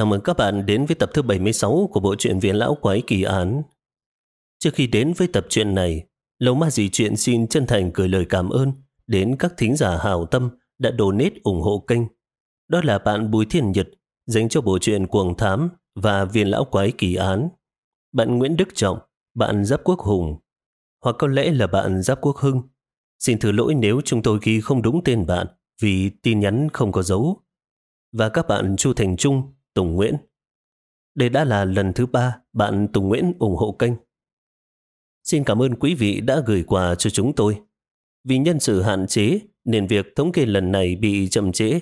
Chào mừng các bạn đến với tập thứ 76 của bộ truyện Viên Lão Quái Kỳ Án. Trước khi đến với tập truyện này, Lâu Ma Dì Chuyện xin chân thành gửi lời cảm ơn đến các thính giả hào tâm đã donate ủng hộ kênh. Đó là bạn Bùi Thiên Nhật dành cho bộ truyện Cuồng Thám và Viên Lão Quái Kỳ Án. Bạn Nguyễn Đức Trọng, bạn Giáp Quốc Hùng, hoặc có lẽ là bạn Giáp Quốc Hưng. Xin thứ lỗi nếu chúng tôi ghi không đúng tên bạn vì tin nhắn không có dấu. Và các bạn Chu Thành Trung, Tùng Nguyễn. Đây đã là lần thứ ba bạn Tùng Nguyễn ủng hộ kênh. Xin cảm ơn quý vị đã gửi quà cho chúng tôi. Vì nhân sự hạn chế nên việc thống kê lần này bị chậm trễ.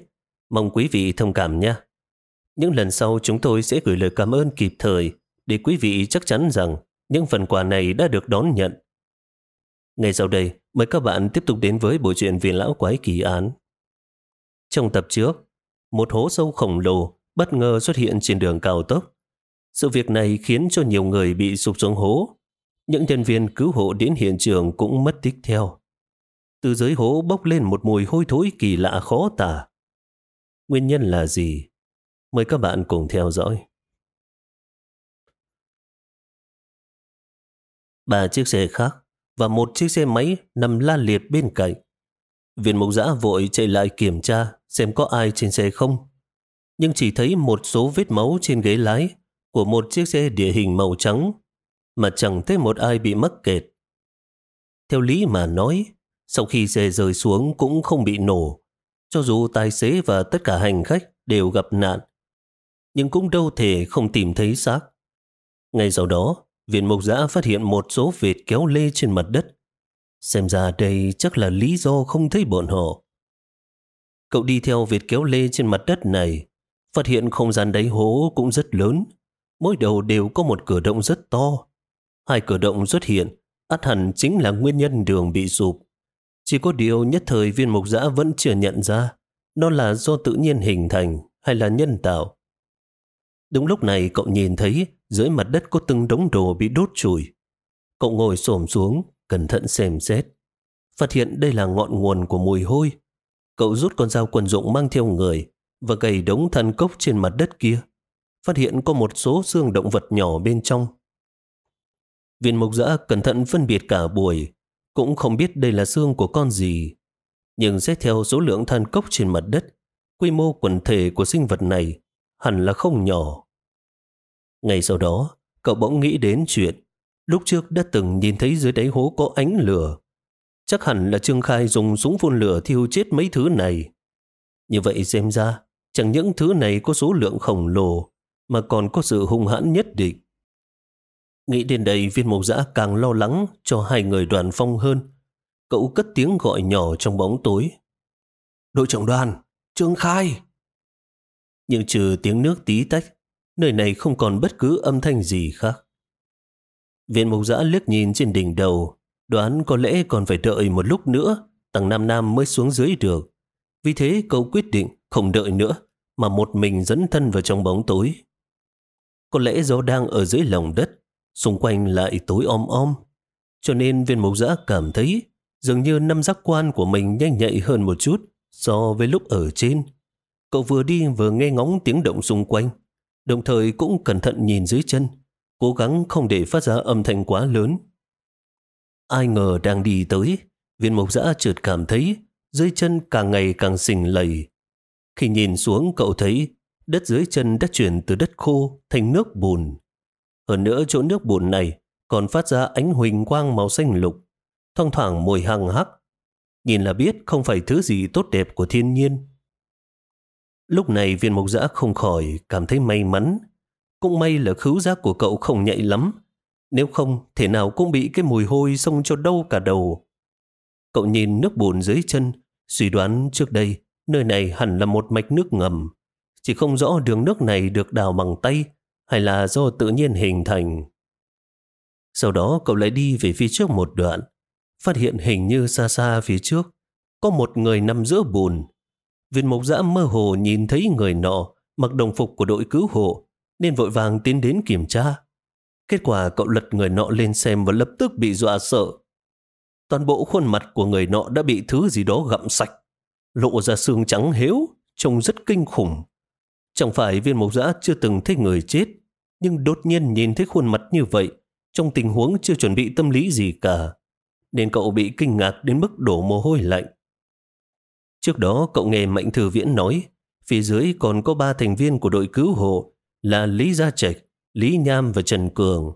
Mong quý vị thông cảm nhé. Những lần sau chúng tôi sẽ gửi lời cảm ơn kịp thời để quý vị chắc chắn rằng những phần quà này đã được đón nhận. Ngay sau đây, mời các bạn tiếp tục đến với bộ truyện Viên Lão Quái Kỳ Án. Trong tập trước, một hố sâu khổng lồ bất ngờ xuất hiện trên đường cao tốc. Sự việc này khiến cho nhiều người bị sụp xuống hố. Những nhân viên cứu hộ đến hiện trường cũng mất tích theo. Từ dưới hố bốc lên một mùi hôi thối kỳ lạ khó tả. Nguyên nhân là gì? Mời các bạn cùng theo dõi. Ba chiếc xe khác và một chiếc xe máy nằm la liệt bên cạnh. Viên mục giã vội chạy lại kiểm tra xem có ai trên xe không nhưng chỉ thấy một số vết máu trên ghế lái của một chiếc xe địa hình màu trắng, mà chẳng thấy một ai bị mắc kẹt. Theo lý mà nói, sau khi xe rơi xuống cũng không bị nổ, cho dù tài xế và tất cả hành khách đều gặp nạn, nhưng cũng đâu thể không tìm thấy xác. Ngay sau đó, viện mục giã phát hiện một số vệt kéo lê trên mặt đất. Xem ra đây chắc là lý do không thấy bọn họ. Cậu đi theo vệt kéo lê trên mặt đất này, Phát hiện không gian đáy hố cũng rất lớn. Mỗi đầu đều có một cửa động rất to. Hai cửa động xuất hiện, át hẳn chính là nguyên nhân đường bị sụp. Chỉ có điều nhất thời viên mục giã vẫn chưa nhận ra nó là do tự nhiên hình thành hay là nhân tạo. Đúng lúc này cậu nhìn thấy dưới mặt đất có từng đống đồ bị đốt chùi. Cậu ngồi xổm xuống, cẩn thận xem xét. Phát hiện đây là ngọn nguồn của mùi hôi. Cậu rút con dao quần dụng mang theo người, và gầy đống thân cốc trên mặt đất kia, phát hiện có một số xương động vật nhỏ bên trong. Viên mục giã cẩn thận phân biệt cả buổi, cũng không biết đây là xương của con gì. Nhưng xét theo số lượng than cốc trên mặt đất, quy mô quần thể của sinh vật này hẳn là không nhỏ. Ngày sau đó, cậu bỗng nghĩ đến chuyện lúc trước đã từng nhìn thấy dưới đáy hố có ánh lửa. Chắc hẳn là Trương Khai dùng súng phun lửa thiêu chết mấy thứ này. Như vậy xem ra, Chẳng những thứ này có số lượng khổng lồ, mà còn có sự hung hãn nhất định. Nghĩ đến đây viên mộc giã càng lo lắng cho hai người đoàn phong hơn. Cậu cất tiếng gọi nhỏ trong bóng tối. Đội trưởng đoàn, Trương Khai! Nhưng trừ tiếng nước tí tách, nơi này không còn bất cứ âm thanh gì khác. Viên mộc giã liếc nhìn trên đỉnh đầu, đoán có lẽ còn phải đợi một lúc nữa, tầng Nam Nam mới xuống dưới được. Vì thế cậu quyết định không đợi nữa, mà một mình dẫn thân vào trong bóng tối. Có lẽ do đang ở dưới lòng đất, xung quanh lại tối om om, cho nên viên mục giã cảm thấy dường như năm giác quan của mình nhanh nhạy hơn một chút so với lúc ở trên. Cậu vừa đi vừa nghe ngóng tiếng động xung quanh, đồng thời cũng cẩn thận nhìn dưới chân, cố gắng không để phát ra âm thanh quá lớn. Ai ngờ đang đi tới, viên mục giã chợt cảm thấy dưới chân càng ngày càng xình lầy, khi nhìn xuống cậu thấy đất dưới chân đã chuyển từ đất khô thành nước bùn. Hơn nữa chỗ nước bùn này còn phát ra ánh huỳnh quang màu xanh lục, thoang thoảng mùi hăng hắc. Nhìn là biết không phải thứ gì tốt đẹp của thiên nhiên. Lúc này viên mộc giã không khỏi cảm thấy may mắn. Cũng may là khứu giác của cậu không nhạy lắm. Nếu không, thể nào cũng bị cái mùi hôi xông cho đâu cả đầu. Cậu nhìn nước bùn dưới chân, suy đoán trước đây Nơi này hẳn là một mạch nước ngầm. Chỉ không rõ đường nước này được đào bằng tay hay là do tự nhiên hình thành. Sau đó cậu lại đi về phía trước một đoạn, phát hiện hình như xa xa phía trước có một người nằm giữa bùn. Viên mộc dã mơ hồ nhìn thấy người nọ mặc đồng phục của đội cứu hộ nên vội vàng tiến đến kiểm tra. Kết quả cậu lật người nọ lên xem và lập tức bị dọa sợ. Toàn bộ khuôn mặt của người nọ đã bị thứ gì đó gặm sạch lộ ra xương trắng héo, trông rất kinh khủng. Chẳng phải viên mộc giã chưa từng thấy người chết, nhưng đột nhiên nhìn thấy khuôn mặt như vậy, trong tình huống chưa chuẩn bị tâm lý gì cả, nên cậu bị kinh ngạc đến mức đổ mồ hôi lạnh. Trước đó cậu nghe Mạnh Thư Viễn nói, phía dưới còn có ba thành viên của đội cứu hộ là Lý Gia Trạch, Lý Nham và Trần Cường.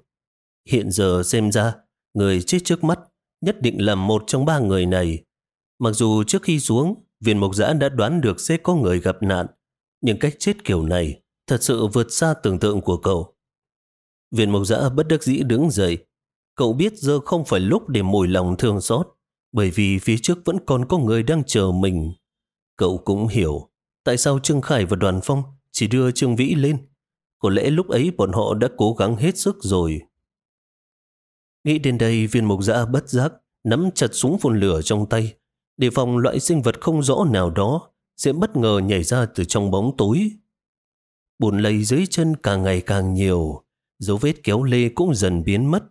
Hiện giờ xem ra, người chết trước mắt nhất định là một trong ba người này. Mặc dù trước khi xuống, viên mộc giã đã đoán được sẽ có người gặp nạn, nhưng cách chết kiểu này thật sự vượt xa tưởng tượng của cậu. Viên mộc giã bất đắc dĩ đứng dậy. Cậu biết giờ không phải lúc để mồi lòng thương xót, bởi vì phía trước vẫn còn có người đang chờ mình. Cậu cũng hiểu tại sao Trương Khải và Đoàn Phong chỉ đưa Trương Vĩ lên. Có lẽ lúc ấy bọn họ đã cố gắng hết sức rồi. Nghĩ đến đây viên Mộc giã bất giác nắm chặt súng phun lửa trong tay để phòng loại sinh vật không rõ nào đó sẽ bất ngờ nhảy ra từ trong bóng tối. Bùn lầy dưới chân càng ngày càng nhiều, dấu vết kéo lê cũng dần biến mất.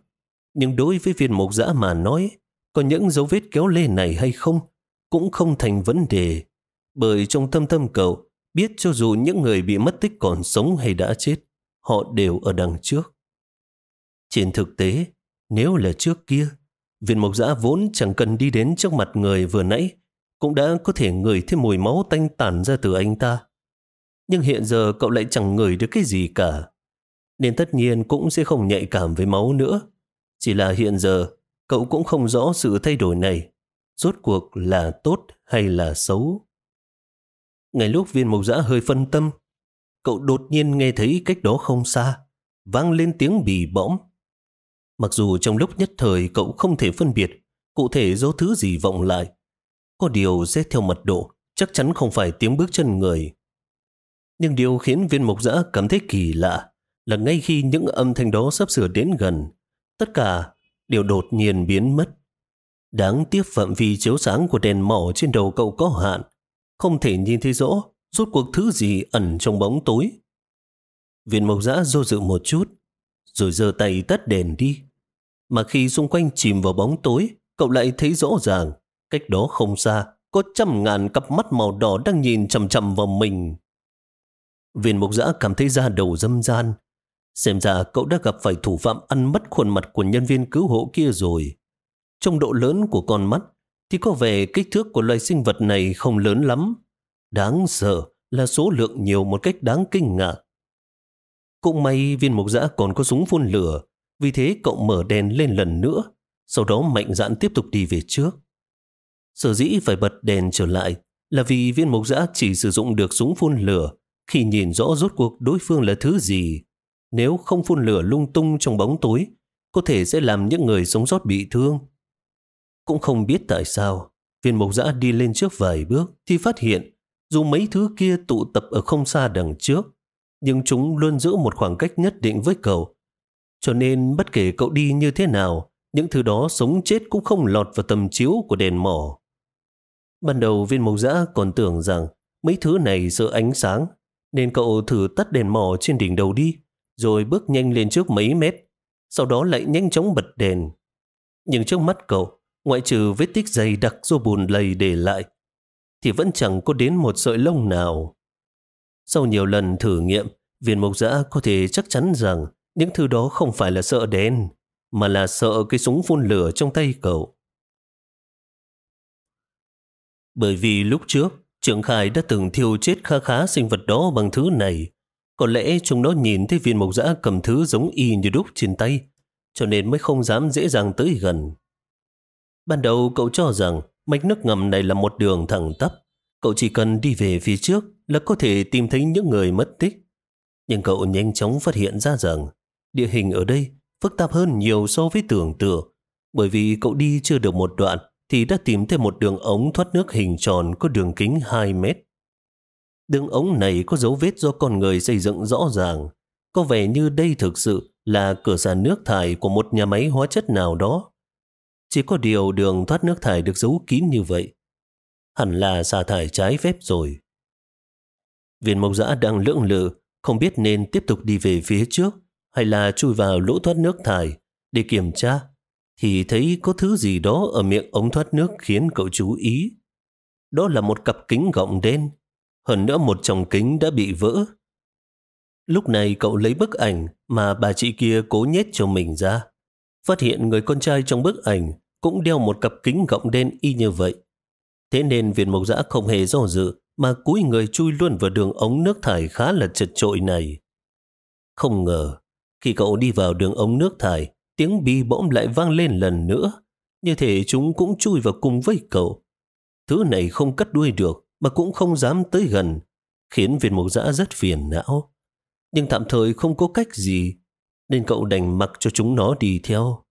Nhưng đối với viên mục giã mà nói, có những dấu vết kéo lê này hay không cũng không thành vấn đề. Bởi trong tâm tâm cậu biết cho dù những người bị mất tích còn sống hay đã chết, họ đều ở đằng trước. Trên thực tế, nếu là trước kia, viên mộc giã vốn chẳng cần đi đến trước mặt người vừa nãy, cũng đã có thể ngửi thêm mùi máu tanh tản ra từ anh ta. Nhưng hiện giờ cậu lại chẳng ngửi được cái gì cả. Nên tất nhiên cũng sẽ không nhạy cảm với máu nữa. Chỉ là hiện giờ, cậu cũng không rõ sự thay đổi này. Rốt cuộc là tốt hay là xấu. Ngay lúc viên mộc giã hơi phân tâm, cậu đột nhiên nghe thấy cách đó không xa, vang lên tiếng bì bõm. Mặc dù trong lúc nhất thời cậu không thể phân biệt cụ thể do thứ gì vọng lại. Có điều xét theo mật độ, chắc chắn không phải tiếng bước chân người. Nhưng điều khiến viên mục giã cảm thấy kỳ lạ là ngay khi những âm thanh đó sắp sửa đến gần, tất cả đều đột nhiên biến mất. Đáng tiếc phạm vi chiếu sáng của đèn mỏ trên đầu cậu có hạn, không thể nhìn thấy rõ rốt cuộc thứ gì ẩn trong bóng tối. Viên mộc giã do dự một chút, rồi giơ tay tắt đèn đi. Mà khi xung quanh chìm vào bóng tối, cậu lại thấy rõ ràng, cách đó không xa, có trăm ngàn cặp mắt màu đỏ đang nhìn chầm chầm vào mình. Viên mục giã cảm thấy da đầu dâm gian. Xem ra cậu đã gặp phải thủ phạm ăn mất khuôn mặt của nhân viên cứu hộ kia rồi. Trong độ lớn của con mắt, thì có vẻ kích thước của loài sinh vật này không lớn lắm. Đáng sợ là số lượng nhiều một cách đáng kinh ngạc. Cũng may viên mục giã còn có súng phun lửa, vì thế cậu mở đèn lên lần nữa, sau đó mạnh dạn tiếp tục đi về trước. Sở dĩ phải bật đèn trở lại là vì viên mục giã chỉ sử dụng được súng phun lửa khi nhìn rõ rốt cuộc đối phương là thứ gì. Nếu không phun lửa lung tung trong bóng tối, có thể sẽ làm những người sống sót bị thương. Cũng không biết tại sao, viên mục giã đi lên trước vài bước thì phát hiện dù mấy thứ kia tụ tập ở không xa đằng trước, nhưng chúng luôn giữ một khoảng cách nhất định với cậu. Cho nên bất kể cậu đi như thế nào, những thứ đó sống chết cũng không lọt vào tầm chiếu của đèn mỏ. Ban đầu viên mộc giã còn tưởng rằng mấy thứ này sợ ánh sáng, nên cậu thử tắt đèn mỏ trên đỉnh đầu đi, rồi bước nhanh lên trước mấy mét, sau đó lại nhanh chóng bật đèn. Nhưng trước mắt cậu, ngoại trừ vết tích dày đặc do bùn lầy để lại, thì vẫn chẳng có đến một sợi lông nào. Sau nhiều lần thử nghiệm, viên mộc giã có thể chắc chắn rằng những thứ đó không phải là sợ đen, mà là sợ cái súng phun lửa trong tay cậu. Bởi vì lúc trước, Trưởng Khải đã từng thiêu chết khá khá sinh vật đó bằng thứ này. Có lẽ chúng nó nhìn thấy viên mộc dã cầm thứ giống y như đúc trên tay, cho nên mới không dám dễ dàng tới gần. Ban đầu cậu cho rằng mạch nước ngầm này là một đường thẳng tắp. Cậu chỉ cần đi về phía trước là có thể tìm thấy những người mất tích. Nhưng cậu nhanh chóng phát hiện ra rằng địa hình ở đây phức tạp hơn nhiều so với tưởng tượng. Bởi vì cậu đi chưa được một đoạn thì đã tìm thấy một đường ống thoát nước hình tròn có đường kính 2 mét. Đường ống này có dấu vết do con người xây dựng rõ ràng. Có vẻ như đây thực sự là cửa xả nước thải của một nhà máy hóa chất nào đó. Chỉ có điều đường thoát nước thải được giấu kín như vậy. Hẳn là xả thải trái phép rồi. Viên mộc giã đang lưỡng lự, không biết nên tiếp tục đi về phía trước hay là chui vào lỗ thoát nước thải để kiểm tra, thì thấy có thứ gì đó ở miệng ống thoát nước khiến cậu chú ý. Đó là một cặp kính gọng đen, hơn nữa một chồng kính đã bị vỡ, Lúc này cậu lấy bức ảnh mà bà chị kia cố nhét cho mình ra. Phát hiện người con trai trong bức ảnh cũng đeo một cặp kính gọng đen y như vậy. Thế nên việt mộc giã không hề do dự mà cúi người chui luôn vào đường ống nước thải khá là chật trội này. Không ngờ, khi cậu đi vào đường ống nước thải, tiếng bi bỗng lại vang lên lần nữa. Như thể chúng cũng chui vào cùng với cậu. Thứ này không cắt đuôi được mà cũng không dám tới gần, khiến viên mộc giã rất phiền não. Nhưng tạm thời không có cách gì, nên cậu đành mặc cho chúng nó đi theo.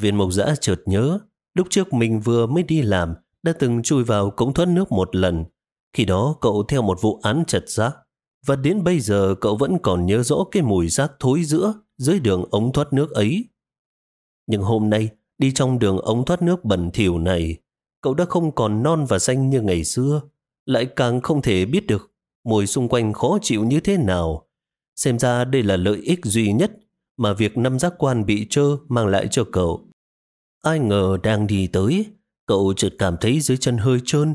Viên mộc giã chợt nhớ, lúc trước mình vừa mới đi làm, đã từng chui vào cống thoát nước một lần. Khi đó cậu theo một vụ án chật giác, và đến bây giờ cậu vẫn còn nhớ rõ cái mùi rác thối giữa dưới đường ống thoát nước ấy. Nhưng hôm nay, đi trong đường ống thoát nước bẩn thỉu này, cậu đã không còn non và xanh như ngày xưa, lại càng không thể biết được mùi xung quanh khó chịu như thế nào. Xem ra đây là lợi ích duy nhất mà việc năm giác quan bị trơ mang lại cho cậu. Ai ngờ đang đi tới, cậu chợt cảm thấy dưới chân hơi trơn.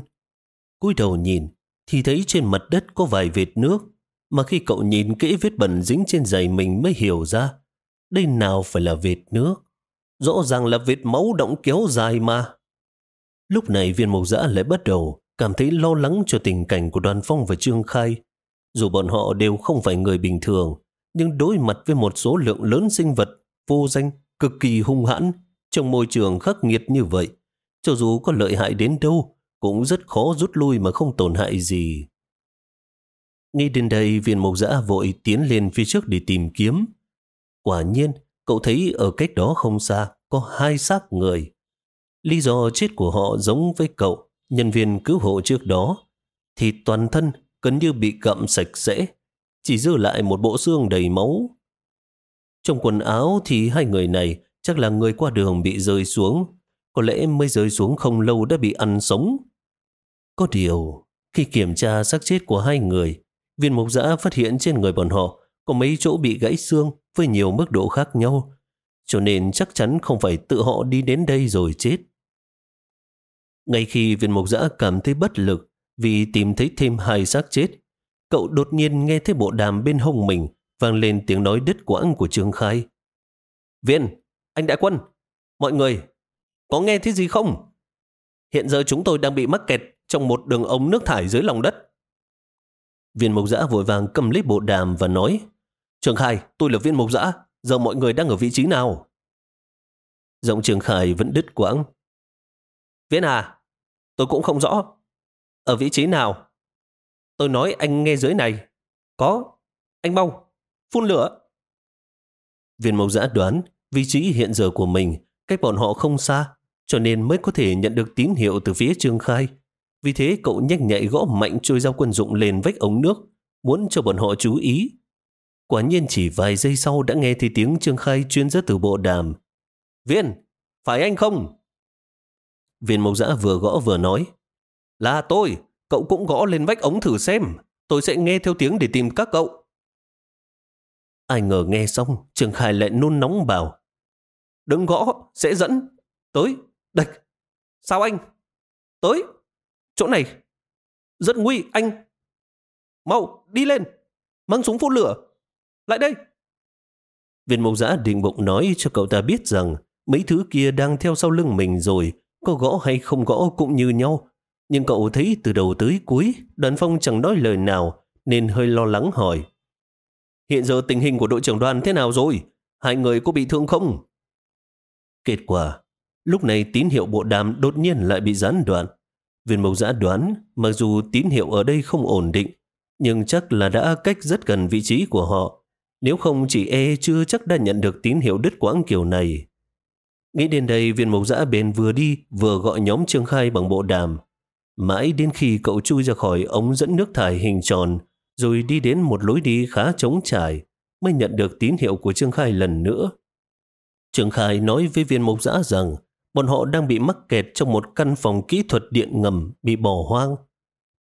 cúi đầu nhìn, thì thấy trên mặt đất có vài vệt nước, mà khi cậu nhìn kỹ vết bẩn dính trên giày mình mới hiểu ra, đây nào phải là vệt nước. Rõ ràng là vệt máu động kéo dài mà. Lúc này viên mộc giã lại bắt đầu cảm thấy lo lắng cho tình cảnh của đoàn phong và Trương Khai. Dù bọn họ đều không phải người bình thường, nhưng đối mặt với một số lượng lớn sinh vật vô danh, cực kỳ hung hãn trong môi trường khắc nghiệt như vậy, cho dù có lợi hại đến đâu, cũng rất khó rút lui mà không tổn hại gì. Nghĩ đến đây, viên mộc giã vội tiến lên phía trước để tìm kiếm. Quả nhiên, cậu thấy ở cách đó không xa có hai xác người. Lý do chết của họ giống với cậu, nhân viên cứu hộ trước đó, thì toàn thân gần như bị cậm sạch sẽ, chỉ dư lại một bộ xương đầy máu. Trong quần áo thì hai người này chắc là người qua đường bị rơi xuống, có lẽ mới rơi xuống không lâu đã bị ăn sống. Có điều, khi kiểm tra xác chết của hai người, viên mục giã phát hiện trên người bọn họ có mấy chỗ bị gãy xương với nhiều mức độ khác nhau, cho nên chắc chắn không phải tự họ đi đến đây rồi chết. Ngay khi viên mục giã cảm thấy bất lực vì tìm thấy thêm hai xác chết, cậu đột nhiên nghe thấy bộ đàm bên hông mình vang lên tiếng nói đứt quãng của Trương Khai. Viên, anh đại quân, mọi người, có nghe thấy gì không? Hiện giờ chúng tôi đang bị mắc kẹt trong một đường ống nước thải dưới lòng đất. Viên mộc giã vội vàng cầm lấy bộ đàm và nói Trường Khai, tôi là viên mộc giã, giờ mọi người đang ở vị trí nào? Giọng Trường Khải vẫn đứt quãng. Viên à, tôi cũng không rõ. Ở vị trí nào? Tôi nói anh nghe dưới này. Có, anh mau, phun lửa. Viên mộc giã đoán vị trí hiện giờ của mình cách bọn họ không xa, cho nên mới có thể nhận được tín hiệu từ phía Trương Khai. Vì thế cậu nhanh nhạy gõ mạnh trôi dao quân dụng lên vách ống nước, muốn cho bọn họ chú ý. Quả nhiên chỉ vài giây sau đã nghe thấy tiếng Trương Khai chuyên ra từ bộ đàm. Viên, phải anh không? Viên mộc giã vừa gõ vừa nói. Là tôi, cậu cũng gõ lên vách ống thử xem. Tôi sẽ nghe theo tiếng để tìm các cậu. Ai ngờ nghe xong, Trương Khai lại nôn nóng bảo. Đừng gõ, sẽ dẫn. Tới, đạch. Sao anh? Tới. Chỗ này. Rất nguy, anh. Mau, đi lên. Mang súng phun lửa. Lại đây. Viên mộc giã định bụng nói cho cậu ta biết rằng mấy thứ kia đang theo sau lưng mình rồi, có gõ hay không gõ cũng như nhau. Nhưng cậu thấy từ đầu tới cuối, đoàn phong chẳng nói lời nào, nên hơi lo lắng hỏi. Hiện giờ tình hình của đội trưởng đoàn thế nào rồi? Hai người có bị thương không? Kết quả, lúc này tín hiệu bộ đàm đột nhiên lại bị gián đoạn. Viên mộc giã đoán, mặc dù tín hiệu ở đây không ổn định, nhưng chắc là đã cách rất gần vị trí của họ. Nếu không chỉ e chưa chắc đã nhận được tín hiệu đứt quãng kiểu này. Nghĩ đến đây, viên mộc giã bền vừa đi, vừa gọi nhóm Trương Khai bằng bộ đàm. Mãi đến khi cậu chui ra khỏi ống dẫn nước thải hình tròn, rồi đi đến một lối đi khá trống trải, mới nhận được tín hiệu của Trương Khai lần nữa. Trương Khai nói với viên mộc giã rằng bọn họ đang bị mắc kẹt trong một căn phòng kỹ thuật điện ngầm bị bỏ hoang.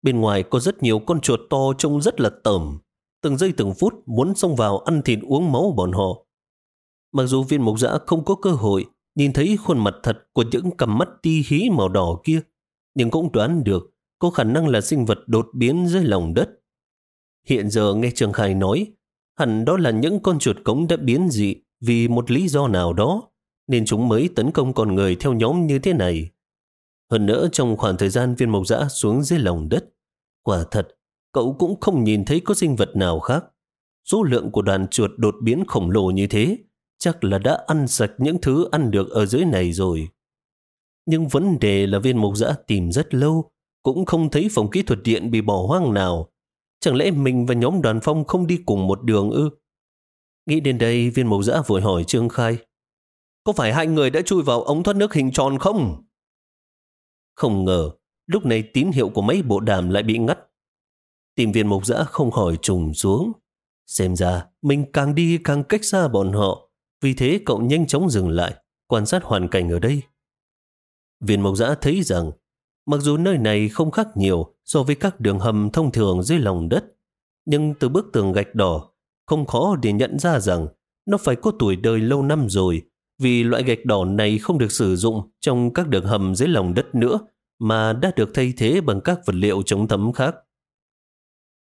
Bên ngoài có rất nhiều con chuột to trông rất là tởm, từng giây từng phút muốn xông vào ăn thịt uống máu bọn họ. Mặc dù viên mộc giã không có cơ hội nhìn thấy khuôn mặt thật của những cặp mắt ti hí màu đỏ kia, nhưng cũng đoán được có khả năng là sinh vật đột biến dưới lòng đất. Hiện giờ nghe Trường Khai nói, hẳn đó là những con chuột cống đã biến dị vì một lý do nào đó, nên chúng mới tấn công con người theo nhóm như thế này. Hơn nữa trong khoảng thời gian viên mộc dã xuống dưới lòng đất, quả thật, cậu cũng không nhìn thấy có sinh vật nào khác. Số lượng của đoàn chuột đột biến khổng lồ như thế, chắc là đã ăn sạch những thứ ăn được ở dưới này rồi. Nhưng vấn đề là viên mộc dã tìm rất lâu, cũng không thấy phòng kỹ thuật điện bị bỏ hoang nào. Chẳng lẽ mình và nhóm đoàn phong không đi cùng một đường ư? Nghĩ đến đây, viên mộc dã vội hỏi Trương Khai. Có phải hai người đã chui vào ống thoát nước hình tròn không? Không ngờ, lúc này tín hiệu của mấy bộ đàm lại bị ngắt. Tìm viên mộc dã không khỏi trùng xuống. Xem ra, mình càng đi càng cách xa bọn họ. Vì thế cậu nhanh chóng dừng lại, quan sát hoàn cảnh ở đây. Viên mộc giã thấy rằng, mặc dù nơi này không khác nhiều so với các đường hầm thông thường dưới lòng đất, nhưng từ bức tường gạch đỏ, không khó để nhận ra rằng nó phải có tuổi đời lâu năm rồi, vì loại gạch đỏ này không được sử dụng trong các đường hầm dưới lòng đất nữa, mà đã được thay thế bằng các vật liệu chống thấm khác.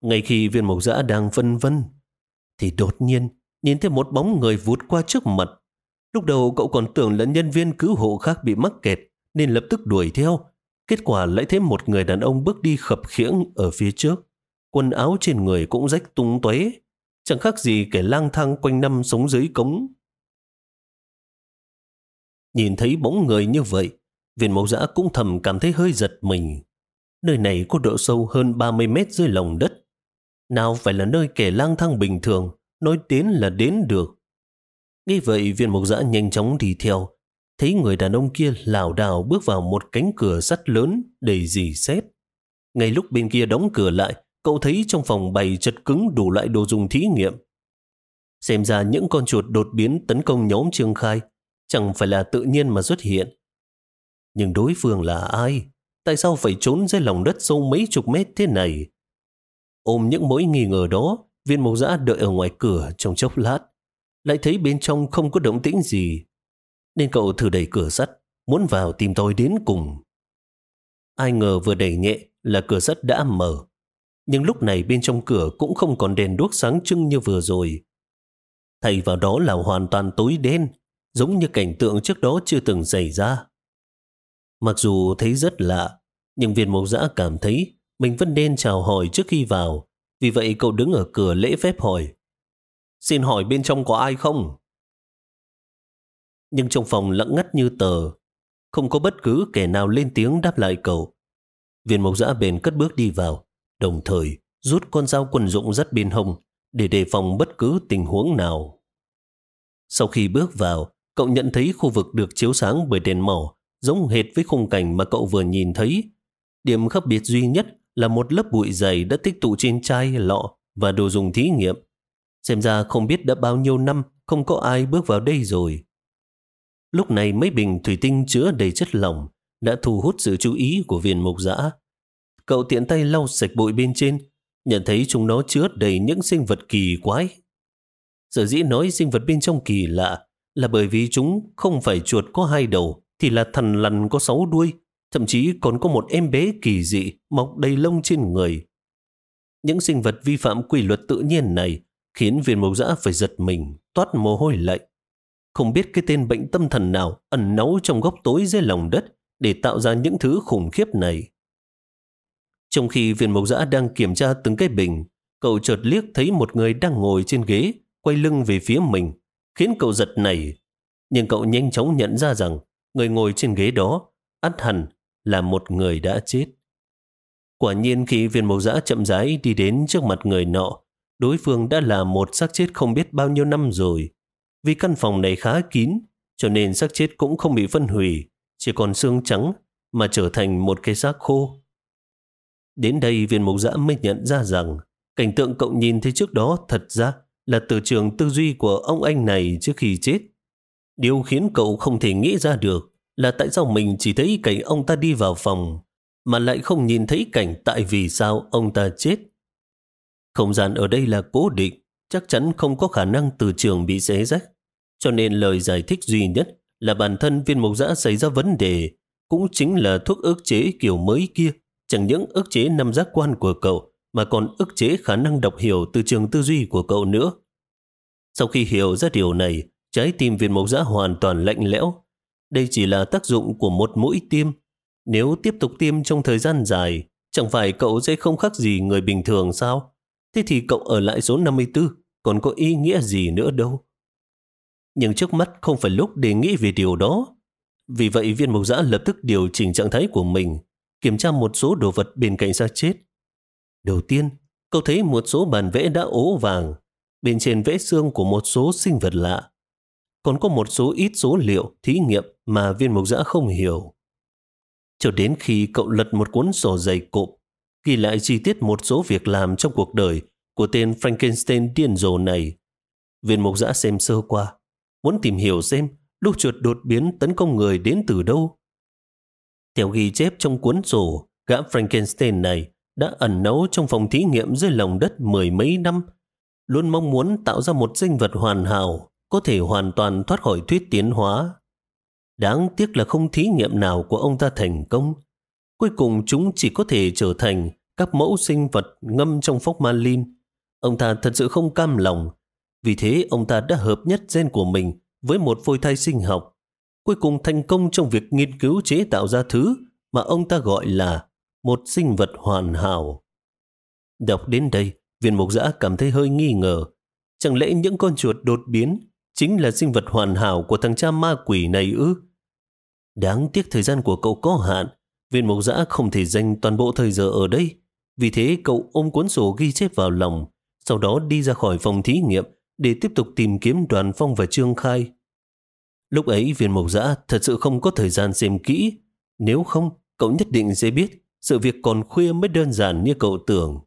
Ngay khi viên mộc giã đang phân vân, thì đột nhiên nhìn thấy một bóng người vút qua trước mặt. Lúc đầu cậu còn tưởng là nhân viên cứu hộ khác bị mắc kẹt, nên lập tức đuổi theo. Kết quả lại thấy một người đàn ông bước đi khập khiễng ở phía trước. Quần áo trên người cũng rách tung tuế, chẳng khác gì kẻ lang thang quanh năm sống dưới cống. Nhìn thấy bóng người như vậy, viên mẫu giã cũng thầm cảm thấy hơi giật mình. Nơi này có độ sâu hơn 30 mét dưới lòng đất. Nào phải là nơi kẻ lang thang bình thường, nói đến là đến được. Nghĩ vậy viên mộc dã nhanh chóng đi theo, thấy người đàn ông kia lảo đảo bước vào một cánh cửa sắt lớn đầy dì xét. Ngay lúc bên kia đóng cửa lại, cậu thấy trong phòng bày chật cứng đủ loại đồ dùng thí nghiệm. Xem ra những con chuột đột biến tấn công nhóm Trương Khai chẳng phải là tự nhiên mà xuất hiện. Nhưng đối phương là ai? Tại sao phải trốn dưới lòng đất sâu mấy chục mét thế này? Ôm những mối nghi ngờ đó, viên mộc giã đợi ở ngoài cửa trong chốc lát. Lại thấy bên trong không có động tĩnh gì. Nên cậu thử đẩy cửa sắt, muốn vào tìm tôi đến cùng. Ai ngờ vừa đẩy nhẹ là cửa sắt đã mở. Nhưng lúc này bên trong cửa cũng không còn đèn đuốc sáng trưng như vừa rồi. Thay vào đó là hoàn toàn tối đen, giống như cảnh tượng trước đó chưa từng xảy ra. Mặc dù thấy rất lạ, nhưng viên mộc giã cảm thấy mình vẫn nên chào hỏi trước khi vào. Vì vậy cậu đứng ở cửa lễ phép hỏi. Xin hỏi bên trong có ai không? Nhưng trong phòng lặng ngắt như tờ. Không có bất cứ kẻ nào lên tiếng đáp lại cậu. Viên mộc giã bền cất bước đi vào, đồng thời rút con dao quân dụng rất bên hông để đề phòng bất cứ tình huống nào. Sau khi bước vào, cậu nhận thấy khu vực được chiếu sáng bởi đèn màu giống hệt với khung cảnh mà cậu vừa nhìn thấy. Điểm khác biệt duy nhất là một lớp bụi dày đã tích tụ trên chai, lọ và đồ dùng thí nghiệm. Xem ra không biết đã bao nhiêu năm không có ai bước vào đây rồi. Lúc này mấy bình thủy tinh chứa đầy chất lỏng đã thu hút sự chú ý của viên mục giã. Cậu tiện tay lau sạch bụi bên trên, nhận thấy chúng nó chứa đầy những sinh vật kỳ quái. Sở dĩ nói sinh vật bên trong kỳ lạ là bởi vì chúng không phải chuột có hai đầu thì là thần lằn có sáu đuôi thậm chí còn có một em bé kỳ dị mọc đầy lông trên người. Những sinh vật vi phạm quy luật tự nhiên này khiến viên mộc giã phải giật mình, toát mồ hôi lạnh. Không biết cái tên bệnh tâm thần nào ẩn náu trong góc tối dưới lòng đất để tạo ra những thứ khủng khiếp này. Trong khi viên mộc giã đang kiểm tra từng cái bình, cậu chợt liếc thấy một người đang ngồi trên ghế, quay lưng về phía mình, khiến cậu giật nảy. Nhưng cậu nhanh chóng nhận ra rằng người ngồi trên ghế đó, ắt hẳn là một người đã chết. Quả nhiên khi viên mộc giã chậm rãi đi đến trước mặt người nọ, đối phương đã là một xác chết không biết bao nhiêu năm rồi. Vì căn phòng này khá kín, cho nên xác chết cũng không bị phân hủy, chỉ còn xương trắng mà trở thành một cái xác khô. Đến đây viên mộc giã mới nhận ra rằng cảnh tượng cậu nhìn thấy trước đó thật ra là từ trường tư duy của ông anh này trước khi chết. Điều khiến cậu không thể nghĩ ra được là tại sao mình chỉ thấy cảnh ông ta đi vào phòng, mà lại không nhìn thấy cảnh tại vì sao ông ta chết. Không gian ở đây là cố định, chắc chắn không có khả năng từ trường bị xé rách. Cho nên lời giải thích duy nhất là bản thân viên mộc giã xảy ra vấn đề, cũng chính là thuốc ức chế kiểu mới kia, chẳng những ức chế năm giác quan của cậu, mà còn ức chế khả năng đọc hiểu từ trường tư duy của cậu nữa. Sau khi hiểu ra điều này, trái tim viên mộc giã hoàn toàn lạnh lẽo. Đây chỉ là tác dụng của một mũi tiêm. Nếu tiếp tục tiêm trong thời gian dài, chẳng phải cậu sẽ không khác gì người bình thường sao? Thế thì cậu ở lại số 54 còn có ý nghĩa gì nữa đâu. Nhưng trước mắt không phải lúc để nghĩ về điều đó. Vì vậy viên mộc giã lập tức điều chỉnh trạng thái của mình, kiểm tra một số đồ vật bên cạnh xác chết. Đầu tiên, cậu thấy một số bản vẽ đã ố vàng, bên trên vẽ xương của một số sinh vật lạ. Còn có một số ít số liệu, thí nghiệm mà viên mộc giã không hiểu. Cho đến khi cậu lật một cuốn sổ dày cộp, ghi lại chi tiết một số việc làm trong cuộc đời của tên Frankenstein điên rồ này. Viên mộc giã xem sơ qua, muốn tìm hiểu xem lúc chuột đột biến tấn công người đến từ đâu. Theo ghi chép trong cuốn sổ, gã Frankenstein này đã ẩn nấu trong phòng thí nghiệm dưới lòng đất mười mấy năm, luôn mong muốn tạo ra một sinh vật hoàn hảo, có thể hoàn toàn thoát khỏi thuyết tiến hóa. Đáng tiếc là không thí nghiệm nào của ông ta thành công. Cuối cùng chúng chỉ có thể trở thành các mẫu sinh vật ngâm trong phốc lin. Ông ta thật sự không cam lòng. Vì thế ông ta đã hợp nhất gen của mình với một phôi thai sinh học. Cuối cùng thành công trong việc nghiên cứu chế tạo ra thứ mà ông ta gọi là một sinh vật hoàn hảo. Đọc đến đây, viên mục giã cảm thấy hơi nghi ngờ. Chẳng lẽ những con chuột đột biến chính là sinh vật hoàn hảo của thằng cha ma quỷ này ư? Đáng tiếc thời gian của cậu có hạn, viên mục giã không thể dành toàn bộ thời giờ ở đây. Vì thế cậu ôm cuốn sổ ghi chép vào lòng, sau đó đi ra khỏi phòng thí nghiệm để tiếp tục tìm kiếm đoàn phong và trương khai. Lúc ấy viên mộc giã thật sự không có thời gian xem kỹ. Nếu không, cậu nhất định sẽ biết sự việc còn khuya mới đơn giản như cậu tưởng.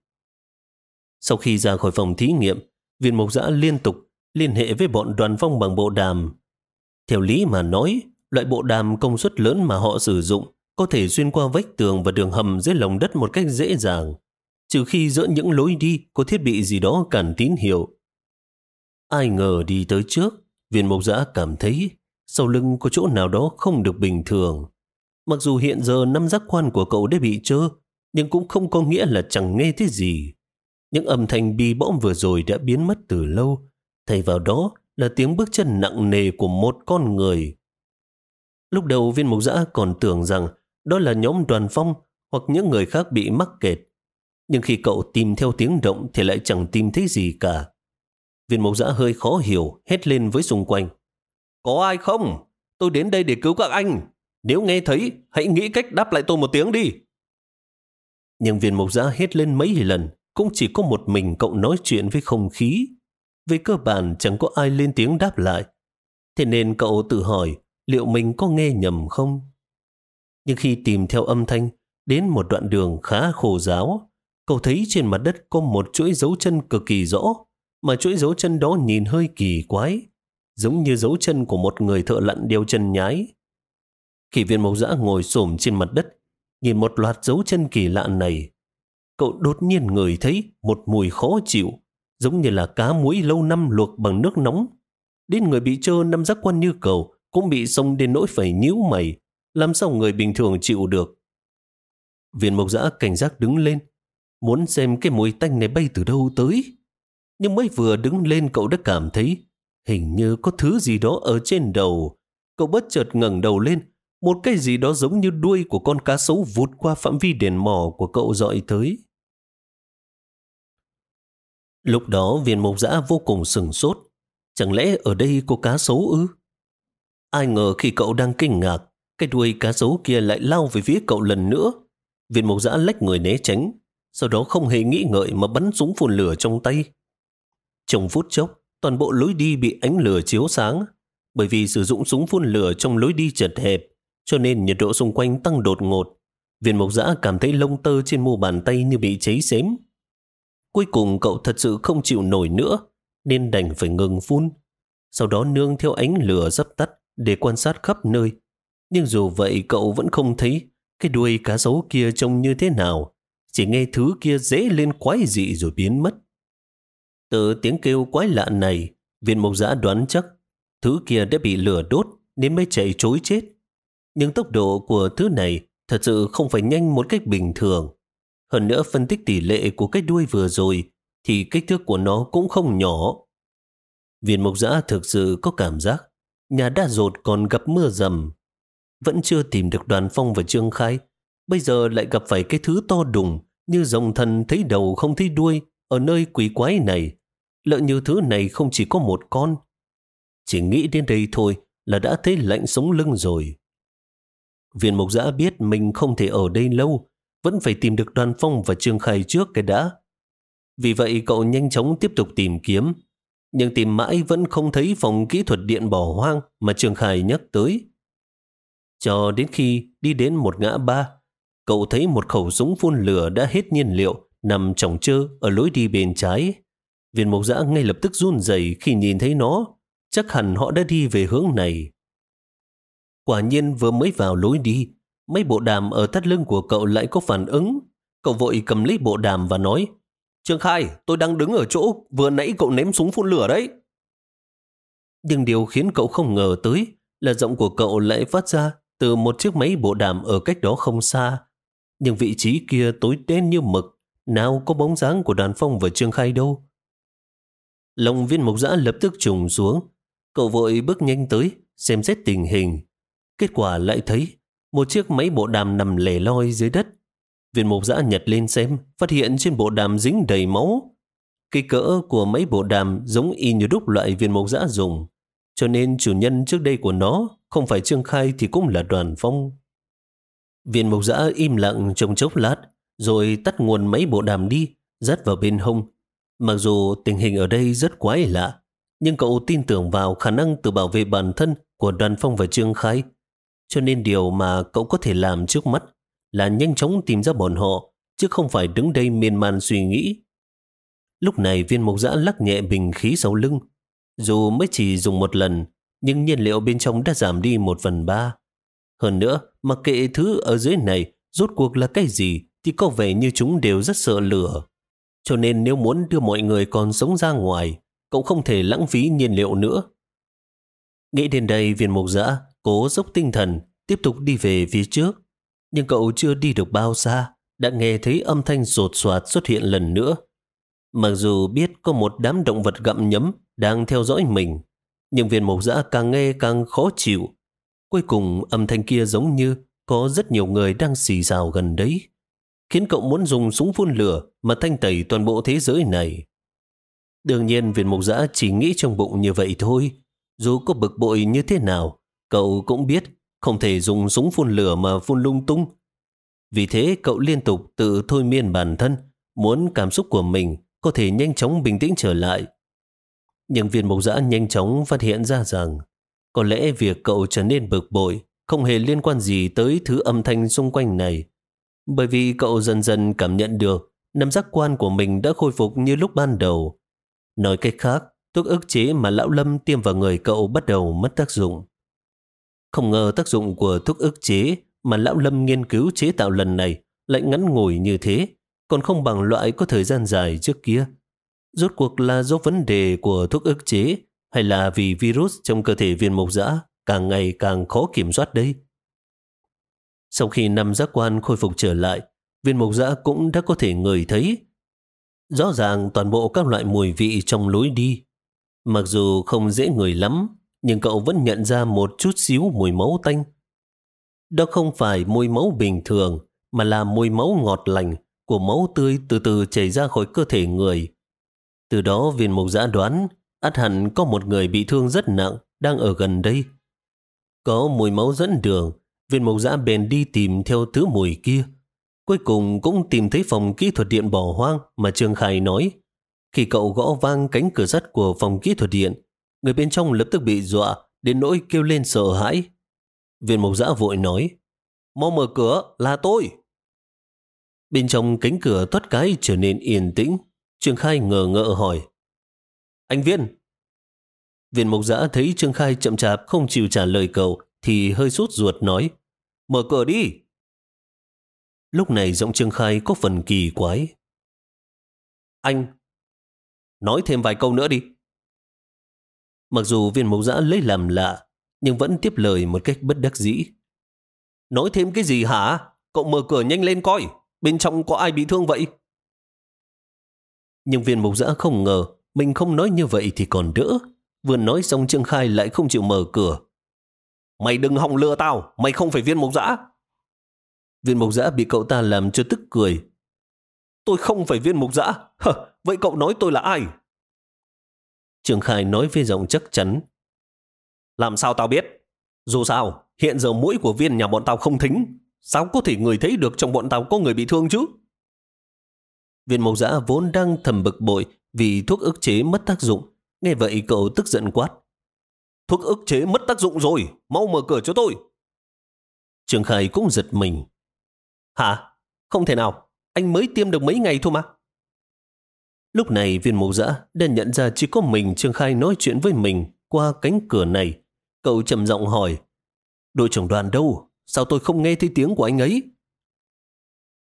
Sau khi ra khỏi phòng thí nghiệm, viên mộc giã liên tục liên hệ với bọn đoàn phong bằng bộ đàm. Theo lý mà nói, loại bộ đàm công suất lớn mà họ sử dụng có thể xuyên qua vách tường và đường hầm dưới lòng đất một cách dễ dàng, trừ khi giữa những lối đi có thiết bị gì đó cản tín hiệu. Ai ngờ đi tới trước, viên mộc giã cảm thấy sau lưng có chỗ nào đó không được bình thường. Mặc dù hiện giờ năm giác quan của cậu đã bị trơ, nhưng cũng không có nghĩa là chẳng nghe thấy gì. Những âm thanh bi bõm vừa rồi đã biến mất từ lâu, thay vào đó là tiếng bước chân nặng nề của một con người. Lúc đầu viên mục giã còn tưởng rằng đó là nhóm đoàn phong hoặc những người khác bị mắc kẹt. Nhưng khi cậu tìm theo tiếng động thì lại chẳng tìm thấy gì cả. Viên mục giã hơi khó hiểu, hét lên với xung quanh. Có ai không? Tôi đến đây để cứu các anh. Nếu nghe thấy, hãy nghĩ cách đáp lại tôi một tiếng đi. Nhưng viên mục giã hét lên mấy lần, cũng chỉ có một mình cậu nói chuyện với không khí. Về cơ bản chẳng có ai lên tiếng đáp lại. Thế nên cậu tự hỏi liệu mình có nghe nhầm không? Nhưng khi tìm theo âm thanh, đến một đoạn đường khá khổ giáo, cậu thấy trên mặt đất có một chuỗi dấu chân cực kỳ rõ, mà chuỗi dấu chân đó nhìn hơi kỳ quái, giống như dấu chân của một người thợ lặn đeo chân nhái. Khi viên mộc dã ngồi xổm trên mặt đất, nhìn một loạt dấu chân kỳ lạ này, cậu đột nhiên ngửi thấy một mùi khó chịu, giống như là cá muối lâu năm luộc bằng nước nóng. Đến người bị trơ năm giác quan như cầu cũng bị sông đến nỗi phải nhíu mày, làm sao người bình thường chịu được. Viên mộc dã cảnh giác đứng lên, muốn xem cái mùi tanh này bay từ đâu tới. Nhưng mới vừa đứng lên cậu đã cảm thấy hình như có thứ gì đó ở trên đầu. Cậu bất chợt ngẩng đầu lên, một cái gì đó giống như đuôi của con cá sấu vụt qua phạm vi đèn mỏ của cậu dọi tới. Lúc đó viên mộc dã vô cùng sừng sốt. Chẳng lẽ ở đây có cá sấu ư? Ai ngờ khi cậu đang kinh ngạc, cái đuôi cá sấu kia lại lao về phía cậu lần nữa. Viên mộc dã lách người né tránh, sau đó không hề nghĩ ngợi mà bắn súng phun lửa trong tay. Trong phút chốc, toàn bộ lối đi bị ánh lửa chiếu sáng. Bởi vì sử dụng súng phun lửa trong lối đi chật hẹp, cho nên nhiệt độ xung quanh tăng đột ngột. Viên mộc Giã cảm thấy lông tơ trên mu bàn tay như bị cháy xém. Cuối cùng cậu thật sự không chịu nổi nữa, nên đành phải ngừng phun. Sau đó nương theo ánh lửa dập tắt để quan sát khắp nơi. Nhưng dù vậy cậu vẫn không thấy cái đuôi cá sấu kia trông như thế nào. Chỉ nghe thứ kia dễ lên quái dị rồi biến mất. Từ tiếng kêu quái lạ này, viên mộc giã đoán chắc thứ kia đã bị lửa đốt nên mới chạy chối chết. Nhưng tốc độ của thứ này thật sự không phải nhanh một cách bình thường. Hơn nữa phân tích tỷ lệ của cái đuôi vừa rồi thì kích thước của nó cũng không nhỏ. Viên mục giã thực sự có cảm giác nhà đã rột còn gặp mưa rầm. Vẫn chưa tìm được đoàn phong và trương khai. Bây giờ lại gặp phải cái thứ to đùng như rồng thần thấy đầu không thấy đuôi ở nơi quỷ quái này. Lợi như thứ này không chỉ có một con. Chỉ nghĩ đến đây thôi là đã thấy lạnh sống lưng rồi. Viên mục giã biết mình không thể ở đây lâu, vẫn phải tìm được đoàn phong và trương khai trước cái đã. Vì vậy cậu nhanh chóng tiếp tục tìm kiếm, nhưng tìm mãi vẫn không thấy phòng kỹ thuật điện bỏ hoang mà Trương Khai nhắc tới. Cho đến khi đi đến một ngã ba, cậu thấy một khẩu súng phun lửa đã hết nhiên liệu nằm trồng trơ ở lối đi bên trái. Viên mộc giã ngay lập tức run rẩy khi nhìn thấy nó, chắc hẳn họ đã đi về hướng này. Quả nhiên vừa mới vào lối đi, mấy bộ đàm ở thắt lưng của cậu lại có phản ứng. Cậu vội cầm lấy bộ đàm và nói, Trương Khai, tôi đang đứng ở chỗ vừa nãy cậu ném súng phun lửa đấy. Nhưng điều khiến cậu không ngờ tới là giọng của cậu lại phát ra từ một chiếc máy bộ đàm ở cách đó không xa. Nhưng vị trí kia tối đen như mực, nào có bóng dáng của đoàn phong và Trương Khai đâu. Lòng viên mục giã lập tức trùng xuống, cậu vội bước nhanh tới, xem xét tình hình. Kết quả lại thấy một chiếc máy bộ đàm nằm lẻ loi dưới đất, Viên mục giã nhặt lên xem, phát hiện trên bộ đàm dính đầy máu. Cái cỡ của máy bộ đàm giống y như đúc loại viên mục giã dùng. Cho nên chủ nhân trước đây của nó không phải Trương Khai thì cũng là đoàn phong. Viên mục giã im lặng trong chốc lát, rồi tắt nguồn máy bộ đàm đi, dắt vào bên hông. Mặc dù tình hình ở đây rất quái lạ, nhưng cậu tin tưởng vào khả năng tự bảo vệ bản thân của đoàn phong và Trương Khai. Cho nên điều mà cậu có thể làm trước mắt là nhanh chóng tìm ra bọn họ, chứ không phải đứng đây miên man suy nghĩ. Lúc này viên mộc dã lắc nhẹ bình khí sau lưng. Dù mới chỉ dùng một lần, nhưng nhiên liệu bên trong đã giảm đi một phần ba. Hơn nữa, mặc kệ thứ ở dưới này rốt cuộc là cái gì thì có vẻ như chúng đều rất sợ lửa. Cho nên nếu muốn đưa mọi người còn sống ra ngoài, cậu không thể lãng phí nhiên liệu nữa. Nghĩ đến đây viên mục giã cố dốc tinh thần tiếp tục đi về phía trước. Nhưng cậu chưa đi được bao xa, đã nghe thấy âm thanh rột soạt xuất hiện lần nữa. Mặc dù biết có một đám động vật gặm nhấm đang theo dõi mình, nhưng viên mộc dã càng nghe càng khó chịu. Cuối cùng âm thanh kia giống như có rất nhiều người đang xì xào gần đấy, khiến cậu muốn dùng súng phun lửa mà thanh tẩy toàn bộ thế giới này. Đương nhiên viên mộc dã chỉ nghĩ trong bụng như vậy thôi. Dù có bực bội như thế nào, cậu cũng biết không thể dùng súng phun lửa mà phun lung tung. Vì thế cậu liên tục tự thôi miên bản thân, muốn cảm xúc của mình có thể nhanh chóng bình tĩnh trở lại. Nhưng viên mộc giã nhanh chóng phát hiện ra rằng có lẽ việc cậu trở nên bực bội không hề liên quan gì tới thứ âm thanh xung quanh này. Bởi vì cậu dần dần cảm nhận được nắm giác quan của mình đã khôi phục như lúc ban đầu. Nói cách khác, thuốc ức chế mà lão Lâm tiêm vào người cậu bắt đầu mất tác dụng. Không ngờ tác dụng của thuốc ức chế mà Lão Lâm nghiên cứu chế tạo lần này lại ngắn ngủi như thế, còn không bằng loại có thời gian dài trước kia. Rốt cuộc là do vấn đề của thuốc ức chế hay là vì virus trong cơ thể viên mộc dã càng ngày càng khó kiểm soát đây? Sau khi năm giác quan khôi phục trở lại, viên mộc dã cũng đã có thể ngửi thấy. Rõ ràng toàn bộ các loại mùi vị trong lối đi. Mặc dù không dễ ngửi lắm, nhưng cậu vẫn nhận ra một chút xíu mùi máu tanh. Đó không phải mùi máu bình thường, mà là mùi máu ngọt lành của máu tươi từ từ chảy ra khỏi cơ thể người. Từ đó viên mục giã đoán, át hẳn có một người bị thương rất nặng đang ở gần đây. Có mùi máu dẫn đường, viên mục giã bèn đi tìm theo thứ mùi kia. Cuối cùng cũng tìm thấy phòng kỹ thuật điện bỏ hoang mà Trương Khai nói. Khi cậu gõ vang cánh cửa sắt của phòng kỹ thuật điện, Người bên trong lập tức bị dọa, đến nỗi kêu lên sợ hãi. Viên mộc giã vội nói, mau mở cửa, là tôi. Bên trong cánh cửa thoát cái trở nên yên tĩnh, Trương Khai ngờ ngợ hỏi, Anh Viên! Viên mộc giã thấy Trương Khai chậm chạp không chịu trả lời cậu, thì hơi sốt ruột nói, mở cửa đi. Lúc này giọng Trương Khai có phần kỳ quái. Anh, nói thêm vài câu nữa đi. Mặc dù viên mộc giã lấy làm lạ, nhưng vẫn tiếp lời một cách bất đắc dĩ. Nói thêm cái gì hả? Cậu mở cửa nhanh lên coi. bên trong có ai bị thương vậy? Nhưng viên mục giã không ngờ mình không nói như vậy thì còn đỡ. Vừa nói xong Trương Khai lại không chịu mở cửa. Mày đừng hòng lừa tao, mày không phải viên mục giã. Viên mục giã bị cậu ta làm cho tức cười. Tôi không phải viên mục giã. Hờ, vậy cậu nói tôi là ai? Trường Khai nói với giọng chắc chắn. Làm sao tao biết? Dù sao, hiện giờ mũi của viên nhà bọn tao không thính. Sao có thể người thấy được trong bọn tao có người bị thương chứ? Viên mộc giã vốn đang thầm bực bội vì thuốc ức chế mất tác dụng. Nghe vậy cậu tức giận quát. Thuốc ức chế mất tác dụng rồi, mau mở cửa cho tôi. Trường Khai cũng giật mình. Hả? Không thể nào, anh mới tiêm được mấy ngày thôi mà. Lúc này viên mộc dã đã nhận ra chỉ có mình Trương Khai nói chuyện với mình qua cánh cửa này. Cậu trầm giọng hỏi, đội trưởng đoàn đâu? Sao tôi không nghe thấy tiếng của anh ấy?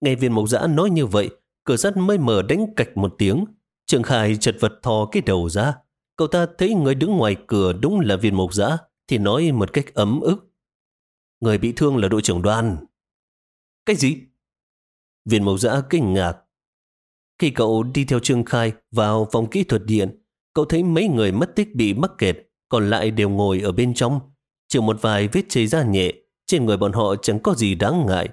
Nghe viên mộc dã nói như vậy, cửa sắt mới mở đánh cạch một tiếng. Trương Khai chật vật thò cái đầu ra. Cậu ta thấy người đứng ngoài cửa đúng là viên mộc dã thì nói một cách ấm ức. Người bị thương là đội trưởng đoàn. Cái gì? Viên mộc dã kinh ngạc. Khi cậu đi theo Trương Khai vào phòng kỹ thuật điện, cậu thấy mấy người mất tích bị mắc kẹt, còn lại đều ngồi ở bên trong. Trừ một vài vết chế da nhẹ, trên người bọn họ chẳng có gì đáng ngại.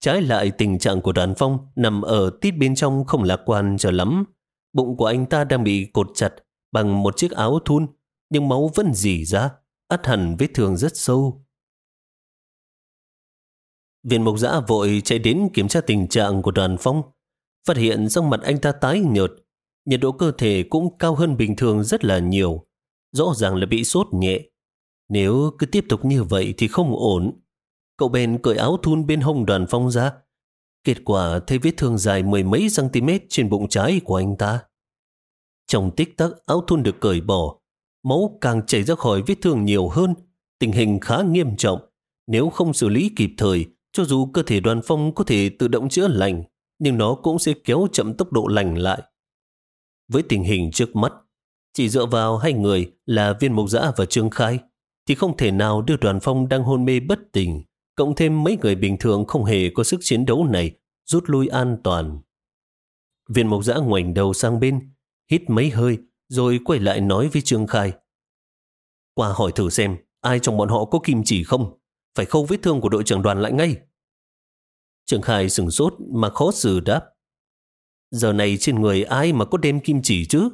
Trái lại tình trạng của đoàn phong nằm ở tít bên trong không lạc quan cho lắm. Bụng của anh ta đang bị cột chặt bằng một chiếc áo thun, nhưng máu vẫn dì ra, ắt hẳn vết thương rất sâu. Viện mộc giã vội chạy đến kiểm tra tình trạng của đoàn phong, phát hiện rằng mặt anh ta tái nhợt, nhiệt độ cơ thể cũng cao hơn bình thường rất là nhiều, rõ ràng là bị sốt nhẹ. Nếu cứ tiếp tục như vậy thì không ổn. Cậu bèn cởi áo thun bên hông đoàn phong ra. Kết quả thấy vết thương dài mười mấy cm trên bụng trái của anh ta. Trong tích tắc áo thun được cởi bỏ, máu càng chảy ra khỏi vết thương nhiều hơn, tình hình khá nghiêm trọng. Nếu không xử lý kịp thời, cho dù cơ thể đoàn phong có thể tự động chữa lành, nhưng nó cũng sẽ kéo chậm tốc độ lành lại. Với tình hình trước mắt, chỉ dựa vào hai người là viên mục giã và trương khai, thì không thể nào đưa đoàn phong đang hôn mê bất tỉnh cộng thêm mấy người bình thường không hề có sức chiến đấu này, rút lui an toàn. Viên mộc giã ngoảnh đầu sang bên, hít mấy hơi, rồi quay lại nói với Trương Khai. Qua hỏi thử xem, ai trong bọn họ có kim chỉ không? Phải khâu vết thương của đội trưởng đoàn lại ngay trường Khai sừng sốt mà khó xử đáp. Giờ này trên người ai mà có đem kim chỉ chứ?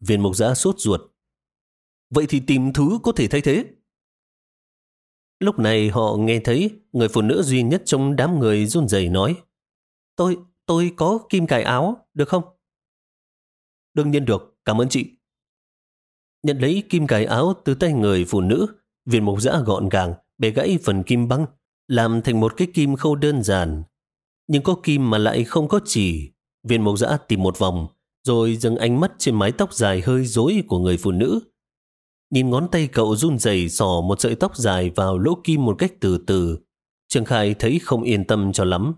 Viên mộc giã sốt ruột. Vậy thì tìm thứ có thể thay thế. Lúc này họ nghe thấy người phụ nữ duy nhất trong đám người run rẩy nói Tôi, tôi có kim cài áo, được không? Đương nhiên được, cảm ơn chị. Nhận lấy kim cài áo từ tay người phụ nữ, viên mục giã gọn gàng, bẻ gãy phần kim băng, làm thành một cái kim khâu đơn giản. Nhưng có kim mà lại không có chỉ. Viên mộc giã tìm một vòng, rồi dừng ánh mắt trên mái tóc dài hơi rối của người phụ nữ, Nhìn ngón tay cậu run rẩy sò một sợi tóc dài vào lỗ kim một cách từ từ. Trương Khai thấy không yên tâm cho lắm.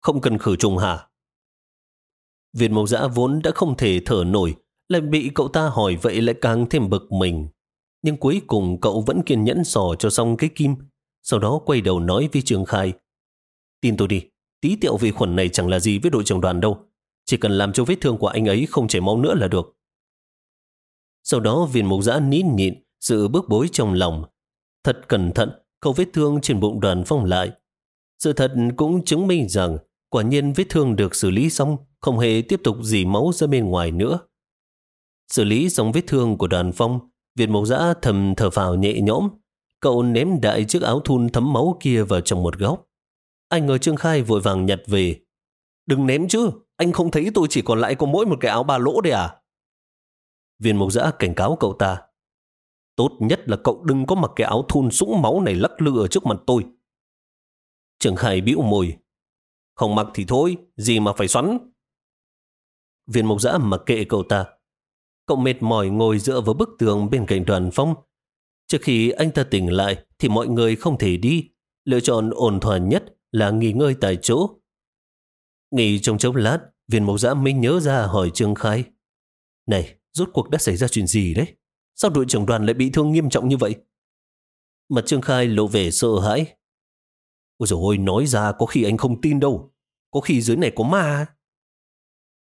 Không cần khử trùng hả? Viên mộc giã vốn đã không thể thở nổi, lại bị cậu ta hỏi vậy lại càng thêm bực mình. Nhưng cuối cùng cậu vẫn kiên nhẫn sò cho xong cái kim, sau đó quay đầu nói với Trương Khai. Tin tôi đi, tí tiệu vi khuẩn này chẳng là gì với đội trưởng đoàn đâu. Chỉ cần làm cho vết thương của anh ấy không chảy máu nữa là được. Sau đó viên mục giã nín nhịn sự bước bối trong lòng. Thật cẩn thận, khâu vết thương trên bụng đoàn phong lại. Sự thật cũng chứng minh rằng quả nhiên vết thương được xử lý xong, không hề tiếp tục dì máu ra bên ngoài nữa. Xử lý xong vết thương của đoàn phong, Việt Mộc Giã thầm thở phào nhẹ nhõm. Cậu ném đại chiếc áo thun thấm máu kia vào trong một góc. Anh ngờ Trương Khai vội vàng nhặt về. Đừng ném chứ, anh không thấy tôi chỉ còn lại có mỗi một cái áo ba lỗ đây à? Viên mục giã cảnh cáo cậu ta. Tốt nhất là cậu đừng có mặc cái áo thun sũng máu này lắc lư ở trước mặt tôi. trương khai bĩu môi. Không mặc thì thôi, gì mà phải xoắn. Viên mục giã mặc kệ cậu ta. Cậu mệt mỏi ngồi dựa vào bức tường bên cạnh đoàn phong. Trước khi anh ta tỉnh lại thì mọi người không thể đi. Lựa chọn ổn thỏa nhất là nghỉ ngơi tại chỗ. Nghỉ trong chốc lát, viên mộc giã mới nhớ ra hỏi Trương Khai. Này, Rốt cuộc đã xảy ra chuyện gì đấy? Sao đội trưởng đoàn lại bị thương nghiêm trọng như vậy? Mặt Trương Khai lộ vẻ sợ hãi. Ôi dồi ôi, nói ra có khi anh không tin đâu. Có khi dưới này có ma.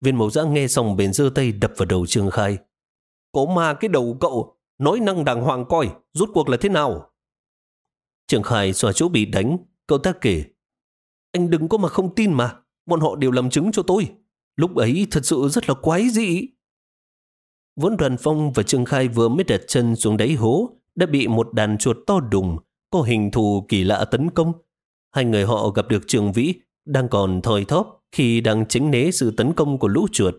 Viên mộc giã nghe xong bền giơ tay đập vào đầu Trương Khai. Có ma cái đầu cậu, nói năng đàng hoàng coi, rút cuộc là thế nào? Trường Khai xòa chỗ bị đánh, cậu ta kể. Anh đừng có mà không tin mà, bọn họ đều làm chứng cho tôi. Lúc ấy thật sự rất là quái dị. Vốn đoàn phong và Trương Khai vừa mới đặt chân xuống đáy hố, đã bị một đàn chuột to đùng, có hình thù kỳ lạ tấn công. Hai người họ gặp được Trường Vĩ, đang còn thoi thóp khi đang tránh né sự tấn công của lũ chuột.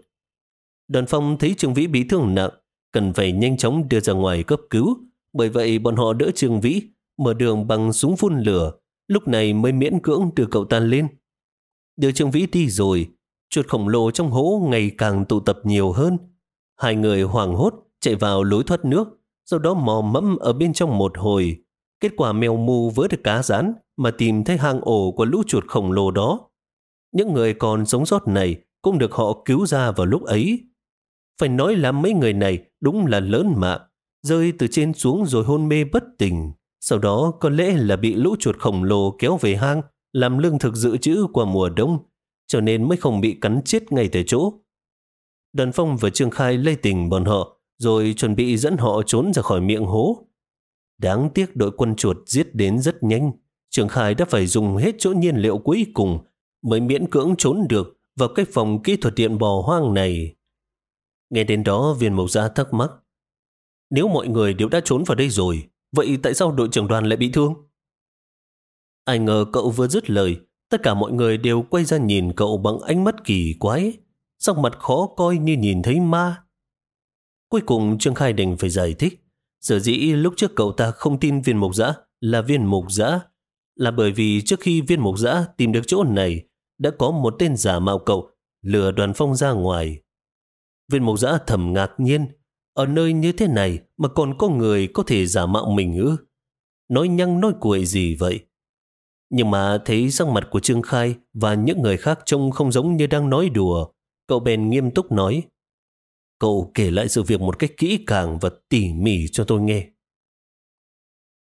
Đoàn phong thấy Trường Vĩ bị thương nặng, cần phải nhanh chóng đưa ra ngoài cấp cứu. Bởi vậy bọn họ đỡ Trường Vĩ, mở đường bằng súng phun lửa, lúc này mới miễn cưỡng đưa cậu ta lên. Đưa Trường Vĩ đi rồi, chuột khổng lồ trong hố ngày càng tụ tập nhiều hơn. Hai người hoảng hốt chạy vào lối thoát nước, sau đó mò mẫm ở bên trong một hồi. Kết quả mèo mù với được cá rán mà tìm thấy hang ổ của lũ chuột khổng lồ đó. Những người còn sống sót này cũng được họ cứu ra vào lúc ấy. Phải nói là mấy người này đúng là lớn mạng, rơi từ trên xuống rồi hôn mê bất tỉnh. Sau đó có lẽ là bị lũ chuột khổng lồ kéo về hang, làm lương thực dự trữ qua mùa đông, cho nên mới không bị cắn chết ngay tại chỗ. Đoàn phong và Trương Khai lây tình bọn họ, rồi chuẩn bị dẫn họ trốn ra khỏi miệng hố. Đáng tiếc đội quân chuột giết đến rất nhanh. Trương Khai đã phải dùng hết chỗ nhiên liệu cuối cùng mới miễn cưỡng trốn được vào cái phòng kỹ thuật điện bò hoang này. Nghe đến đó viên mộc gia thắc mắc. Nếu mọi người đều đã trốn vào đây rồi, vậy tại sao đội trưởng đoàn lại bị thương? Ai ngờ cậu vừa dứt lời, tất cả mọi người đều quay ra nhìn cậu bằng ánh mắt kỳ quái, sắc mặt khó coi như nhìn thấy ma. Cuối cùng Trương Khai Đình phải giải thích, sở dĩ lúc trước cậu ta không tin viên mộc giã là viên mộc giã, là bởi vì trước khi viên mộc giã tìm được chỗ này, đã có một tên giả mạo cậu lừa đoàn phong ra ngoài. Viên mục giã thầm ngạc nhiên, ở nơi như thế này mà còn có người có thể giả mạo mình ư? Nói nhăng nói cuội gì vậy? Nhưng mà thấy sắc mặt của Trương Khai và những người khác trông không giống như đang nói đùa, cậu bèn nghiêm túc nói. Cậu kể lại sự việc một cách kỹ càng và tỉ mỉ cho tôi nghe.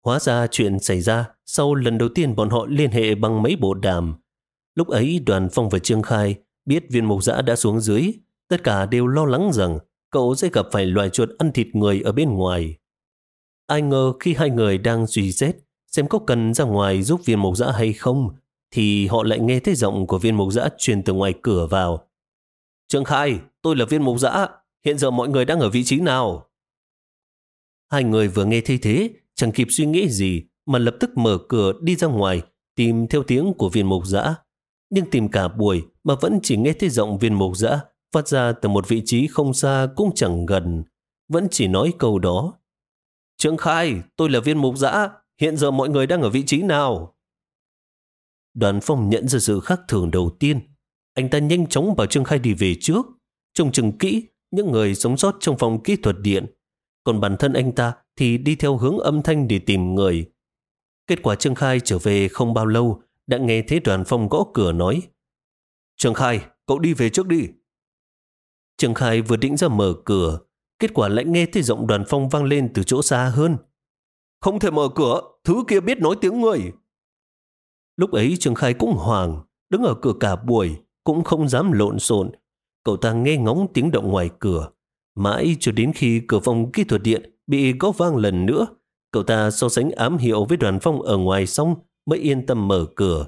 Hóa ra chuyện xảy ra sau lần đầu tiên bọn họ liên hệ bằng mấy bộ đàm. Lúc ấy đoàn phong và Trương Khai biết viên mục giã đã xuống dưới. Tất cả đều lo lắng rằng cậu sẽ gặp phải loài chuột ăn thịt người ở bên ngoài. Ai ngờ khi hai người đang suy xét xem có cần ra ngoài giúp viên mục giã hay không, thì họ lại nghe thấy giọng của viên mục giã truyền từ ngoài cửa vào. Trương Khai, tôi là viên mục giã, hiện giờ mọi người đang ở vị trí nào? Hai người vừa nghe thấy thế, chẳng kịp suy nghĩ gì, mà lập tức mở cửa đi ra ngoài, tìm theo tiếng của viên mục giã. Nhưng tìm cả buổi mà vẫn chỉ nghe thấy giọng viên mục giã phát ra từ một vị trí không xa cũng chẳng gần, vẫn chỉ nói câu đó. Trương Khai, tôi là viên mục giã, hiện giờ mọi người đang ở vị trí nào? Đoàn phong nhận ra sự khác thường đầu tiên. Anh ta nhanh chóng bảo Trương Khai đi về trước, trông chừng kỹ những người sống sót trong phòng kỹ thuật điện. Còn bản thân anh ta thì đi theo hướng âm thanh để tìm người. Kết quả Trương Khai trở về không bao lâu, đã nghe thấy đoàn phong gõ cửa nói. Trương Khai, cậu đi về trước đi. Trương Khai vừa định ra mở cửa, kết quả lại nghe thấy giọng đoàn phong vang lên từ chỗ xa hơn. Không thể mở cửa, thứ kia biết nói tiếng người. Lúc ấy Trương Khai cũng hoàng, đứng ở cửa cả buổi, cũng không dám lộn xộn. Cậu ta nghe ngóng tiếng động ngoài cửa. Mãi cho đến khi cửa phòng kỹ thuật điện bị gõ vang lần nữa, cậu ta so sánh ám hiệu với đoàn phong ở ngoài xong mới yên tâm mở cửa.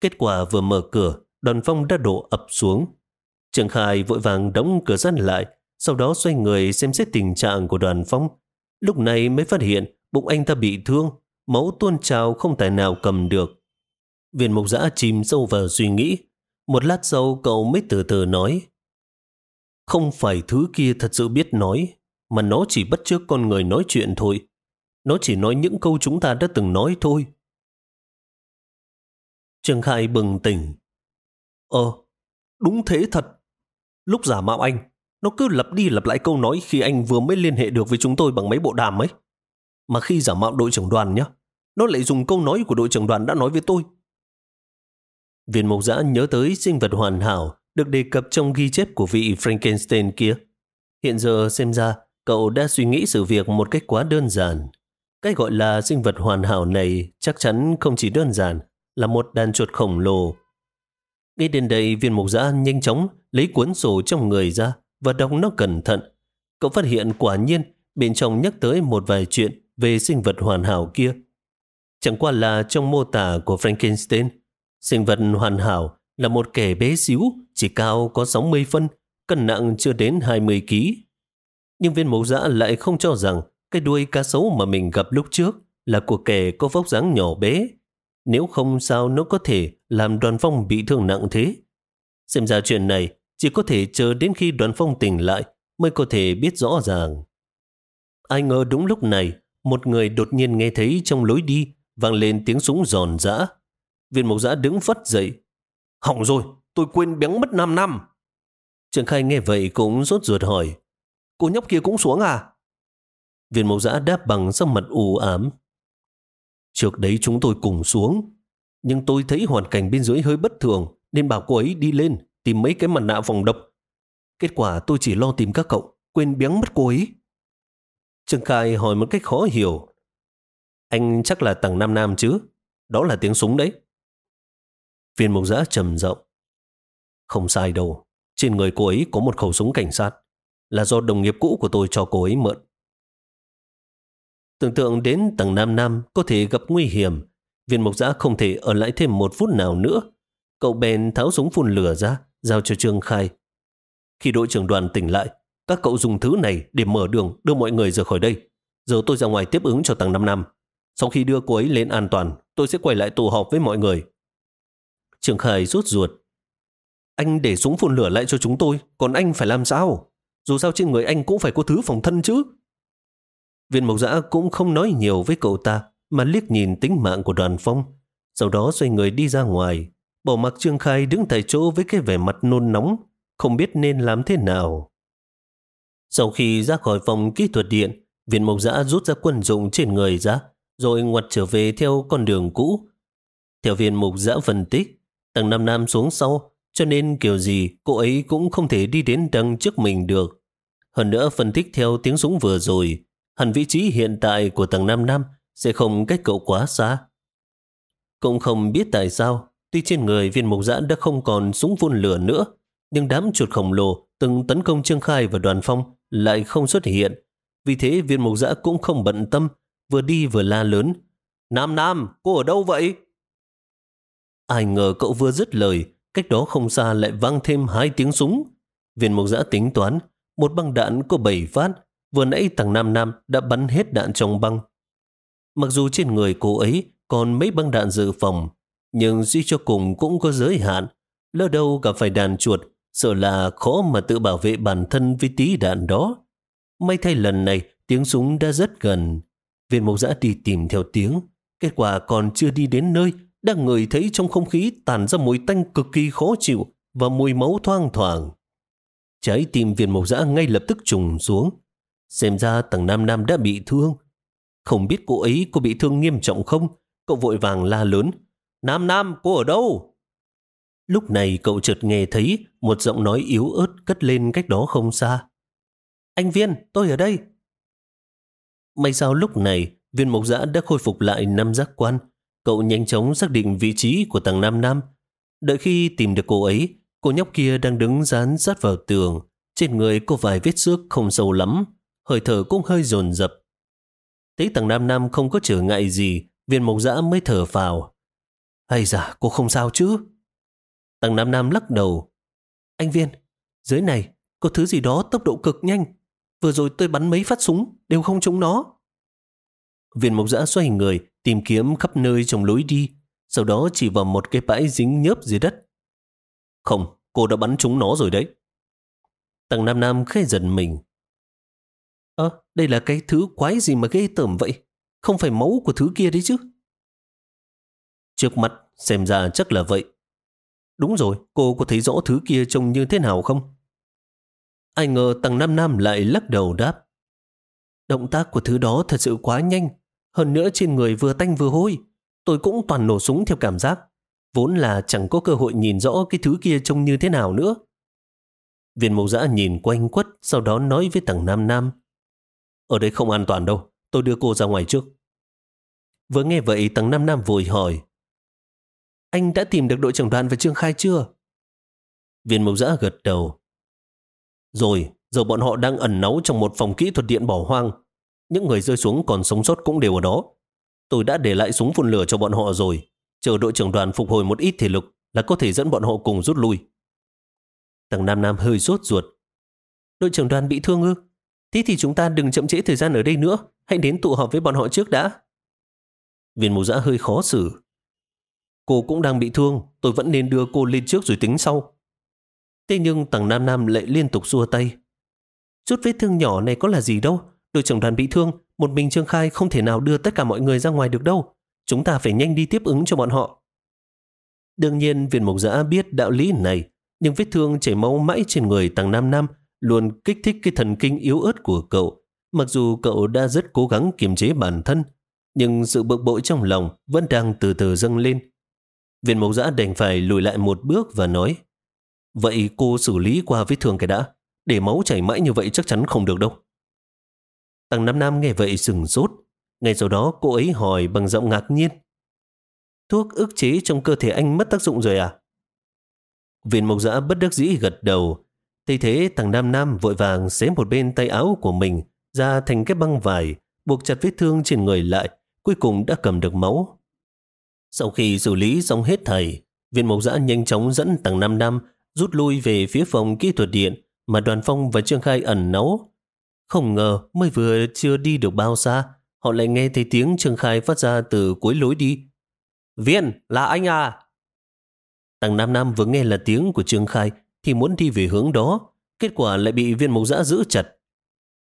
Kết quả vừa mở cửa, đoàn phong đã đổ ập xuống. Trương Khai vội vàng đóng cửa sắt lại, sau đó xoay người xem xét tình trạng của đoàn phong. Lúc này mới phát hiện bụng anh ta bị thương, máu tuôn trào không tài nào cầm được. Viên mục giã chìm sâu vào suy nghĩ. Một lát sau cậu mới từ từ nói. Không phải thứ kia thật sự biết nói, mà nó chỉ bắt chước con người nói chuyện thôi. Nó chỉ nói những câu chúng ta đã từng nói thôi. Trương Khai bừng tỉnh. Ờ, đúng thế thật. Lúc giả mạo anh, nó cứ lặp đi lặp lại câu nói khi anh vừa mới liên hệ được với chúng tôi bằng mấy bộ đàm ấy. Mà khi giả mạo đội trưởng đoàn nhá, nó lại dùng câu nói của đội trưởng đoàn đã nói với tôi. Viên mộc giã nhớ tới sinh vật hoàn hảo được đề cập trong ghi chép của vị Frankenstein kia. Hiện giờ xem ra cậu đã suy nghĩ sự việc một cách quá đơn giản. Cái gọi là sinh vật hoàn hảo này chắc chắn không chỉ đơn giản là một đàn chuột khổng lồ. Ngay đến đây viên mục giã nhanh chóng lấy cuốn sổ trong người ra và đọc nó cẩn thận. Cậu phát hiện quả nhiên bên trong nhắc tới một vài chuyện về sinh vật hoàn hảo kia. Chẳng qua là trong mô tả của Frankenstein, sinh vật hoàn hảo là một kẻ bé xíu, chỉ cao có 60 phân, cân nặng chưa đến 20 kg. Nhưng viên mẫu dã lại không cho rằng cái đuôi cá sấu mà mình gặp lúc trước là của kẻ có vóc dáng nhỏ bé. Nếu không sao nó có thể làm đoàn phong bị thương nặng thế. Xem ra chuyện này chỉ có thể chờ đến khi đoàn phong tỉnh lại mới có thể biết rõ ràng. Ai ngờ đúng lúc này, một người đột nhiên nghe thấy trong lối đi vang lên tiếng súng giòn giã. Viên mộc giã đứng phất dậy. Hỏng rồi, tôi quên béng mất 5 năm. Trường Khai nghe vậy cũng rốt ruột hỏi. Cô nhóc kia cũng xuống à? Viên mộc giã đáp bằng sắc mặt u ám. Trước đấy chúng tôi cùng xuống. Nhưng tôi thấy hoàn cảnh bên dưới hơi bất thường nên bảo cô ấy đi lên tìm mấy cái mặt nạ phòng độc. Kết quả tôi chỉ lo tìm các cậu, quên biếng mất cô ấy. Trương Khai hỏi một cách khó hiểu. Anh chắc là tầng Nam Nam chứ? Đó là tiếng súng đấy. Viên mục giã trầm rộng. Không sai đâu. Trên người cô ấy có một khẩu súng cảnh sát. Là do đồng nghiệp cũ của tôi cho cô ấy mượn. Tưởng tượng đến tầng Nam Nam có thể gặp nguy hiểm. Viên Mộc giã không thể ở lại thêm một phút nào nữa. Cậu bèn tháo súng phun lửa ra, giao cho Trương Khai. Khi đội trưởng đoàn tỉnh lại, các cậu dùng thứ này để mở đường đưa mọi người rời khỏi đây. Giờ tôi ra ngoài tiếp ứng cho tầng 5 năm. Sau khi đưa cô ấy lên an toàn, tôi sẽ quay lại tụ họp với mọi người. Trương Khai rút ruột. Anh để súng phun lửa lại cho chúng tôi, còn anh phải làm sao? Dù sao trên người anh cũng phải có thứ phòng thân chứ. Viên mộc giã cũng không nói nhiều với cậu ta, mà liếc nhìn tính mạng của đoàn phong. Sau đó xoay người đi ra ngoài, bỏ mặc Trương Khai đứng tại chỗ với cái vẻ mặt nôn nóng, không biết nên làm thế nào. Sau khi ra khỏi phòng kỹ thuật điện, viên mộc giã rút ra quân dụng trên người ra, rồi ngoặt trở về theo con đường cũ. Theo viên mục giã phân tích, tầng Nam Nam xuống sau, cho nên kiểu gì cô ấy cũng không thể đi đến tầng trước mình được. Hơn nữa phân tích theo tiếng súng vừa rồi, hẳn vị trí hiện tại của tầng Nam Nam sẽ không cách cậu quá xa. Cũng không biết tại sao, tuy trên người viên mục giã đã không còn súng phun lửa nữa, nhưng đám chuột khổng lồ từng tấn công Trương Khai và đoàn phong lại không xuất hiện. Vì thế viên mục giã cũng không bận tâm, vừa đi vừa la lớn. Nam Nam, cô ở đâu vậy? Ai ngờ cậu vừa dứt lời, cách đó không xa lại vang thêm hai tiếng súng. Viên mục giã tính toán, một băng đạn có bảy phát, vừa nãy thằng Nam Nam đã bắn hết đạn trong băng. Mặc dù trên người cô ấy còn mấy băng đạn dự phòng, nhưng suy cho cùng cũng có giới hạn. Lỡ đâu gặp phải đàn chuột, sợ là khó mà tự bảo vệ bản thân với tí đạn đó. May thay lần này tiếng súng đã rất gần. Viên mộc giã đi tìm theo tiếng. Kết quả còn chưa đi đến nơi, đang ngửi thấy trong không khí tàn ra mùi tanh cực kỳ khó chịu và mùi máu thoang thoảng. Trái tim viên mộc giã ngay lập tức trùng xuống. Xem ra tầng Nam Nam đã bị thương. Không biết cô ấy có bị thương nghiêm trọng không? Cậu vội vàng la lớn. Nam Nam, cô ở đâu? Lúc này cậu chợt nghe thấy một giọng nói yếu ớt cất lên cách đó không xa. Anh Viên, tôi ở đây. May sao lúc này viên mộc giã đã khôi phục lại năm giác quan. Cậu nhanh chóng xác định vị trí của tầng Nam Nam. Đợi khi tìm được cô ấy, cô nhóc kia đang đứng dán sát vào tường. Trên người có vài vết xước không sâu lắm, hơi thở cũng hơi dồn dập. Thấy tầng Nam Nam không có trở ngại gì, viên mộc dã mới thở phào. Hay dạ, cô không sao chứ? Tầng Nam Nam lắc đầu. Anh Viên, dưới này có thứ gì đó tốc độ cực nhanh. Vừa rồi tôi bắn mấy phát súng, đều không trúng nó. Viên mộc dã xoay người, tìm kiếm khắp nơi trong lối đi, sau đó chỉ vào một cái bãi dính nhớp dưới đất. Không, cô đã bắn trúng nó rồi đấy. Tầng Nam Nam khẽ giật mình. Ơ, đây là cái thứ quái gì mà ghê tởm vậy? Không phải máu của thứ kia đấy chứ? Trước mặt xem ra chắc là vậy. Đúng rồi, cô có thấy rõ thứ kia trông như thế nào không? Ai ngờ tầng Nam Nam lại lắc đầu đáp. Động tác của thứ đó thật sự quá nhanh. Hơn nữa trên người vừa tanh vừa hôi. Tôi cũng toàn nổ súng theo cảm giác. Vốn là chẳng có cơ hội nhìn rõ cái thứ kia trông như thế nào nữa. Viên mẫu giã nhìn quanh quất, sau đó nói với tầng Nam Nam. Ở đây không an toàn đâu, tôi đưa cô ra ngoài trước. Vừa nghe vậy tầng Nam Nam vội hỏi. anh đã tìm được đội trưởng đoàn và Trương Khai chưa? Viên mộc giã gật đầu. Rồi, giờ bọn họ đang ẩn náu trong một phòng kỹ thuật điện bỏ hoang. Những người rơi xuống còn sống sót cũng đều ở đó. Tôi đã để lại súng phun lửa cho bọn họ rồi. Chờ đội trưởng đoàn phục hồi một ít thể lực là có thể dẫn bọn họ cùng rút lui. Tầng Nam Nam hơi rốt ruột. Đội trưởng đoàn bị thương ư? Thế thì chúng ta đừng chậm trễ thời gian ở đây nữa. Hãy đến tụ họp với bọn họ trước đã. Viên mù giã hơi khó xử. Cô cũng đang bị thương. Tôi vẫn nên đưa cô lên trước rồi tính sau. Thế nhưng tầng Nam Nam lại liên tục xua tay. Chút vết thương nhỏ này có là gì đâu. Đội trưởng đoàn bị thương. Một mình Trương Khai không thể nào đưa tất cả mọi người ra ngoài được đâu. Chúng ta phải nhanh đi tiếp ứng cho bọn họ. Đương nhiên viên mộc giã biết đạo lý này, nhưng vết thương chảy máu mãi trên người tầng Nam Nam luôn kích thích cái thần kinh yếu ớt của cậu. Mặc dù cậu đã rất cố gắng kiềm chế bản thân, nhưng sự bực bội trong lòng vẫn đang từ từ dâng lên. Viên mộc giã đành phải lùi lại một bước và nói Vậy cô xử lý qua vết thương cái đã, để máu chảy mãi như vậy chắc chắn không được đâu. Tăng Nam Nam nghe vậy sừng sốt. Ngay sau đó cô ấy hỏi bằng giọng ngạc nhiên. Thuốc ức chế trong cơ thể anh mất tác dụng rồi à? Viên mộc giã bất đắc dĩ gật đầu. Thế thế thằng Nam Nam vội vàng xé một bên tay áo của mình ra thành cái băng vải, buộc chặt vết thương trên người lại, cuối cùng đã cầm được máu. Sau khi xử lý xong hết thầy, viên mộc giã nhanh chóng dẫn tầng Nam Nam rút lui về phía phòng kỹ thuật điện mà đoàn phong và Trương Khai ẩn nấu. Không ngờ mới vừa chưa đi được bao xa, họ lại nghe thấy tiếng Trương Khai phát ra từ cuối lối đi. Viên, là anh à? Tầng Nam Nam vừa nghe là tiếng của Trương Khai thì muốn đi về hướng đó, kết quả lại bị viên mộc giã giữ chặt.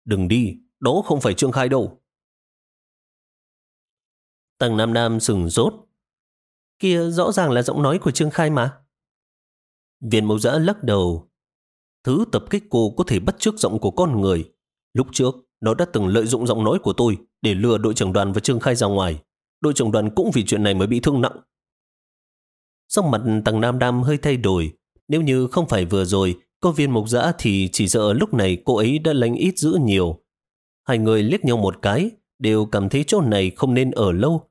Đừng đi, đó không phải Trương Khai đâu. Tầng Nam Nam sừng rốt. Kia rõ ràng là giọng nói của Trương Khai mà. Viên mộc giã lắc đầu. Thứ tập kích cô có thể bắt chước giọng của con người. Lúc trước, nó đã từng lợi dụng giọng nói của tôi để lừa đội trưởng đoàn và Trương Khai ra ngoài. Đội trưởng đoàn cũng vì chuyện này mới bị thương nặng. Sắc mặt tầng Nam Nam hơi thay đổi. Nếu như không phải vừa rồi có viên mục giã thì chỉ sợ lúc này cô ấy đã lánh ít giữ nhiều. Hai người liếc nhau một cái, đều cảm thấy chỗ này không nên ở lâu.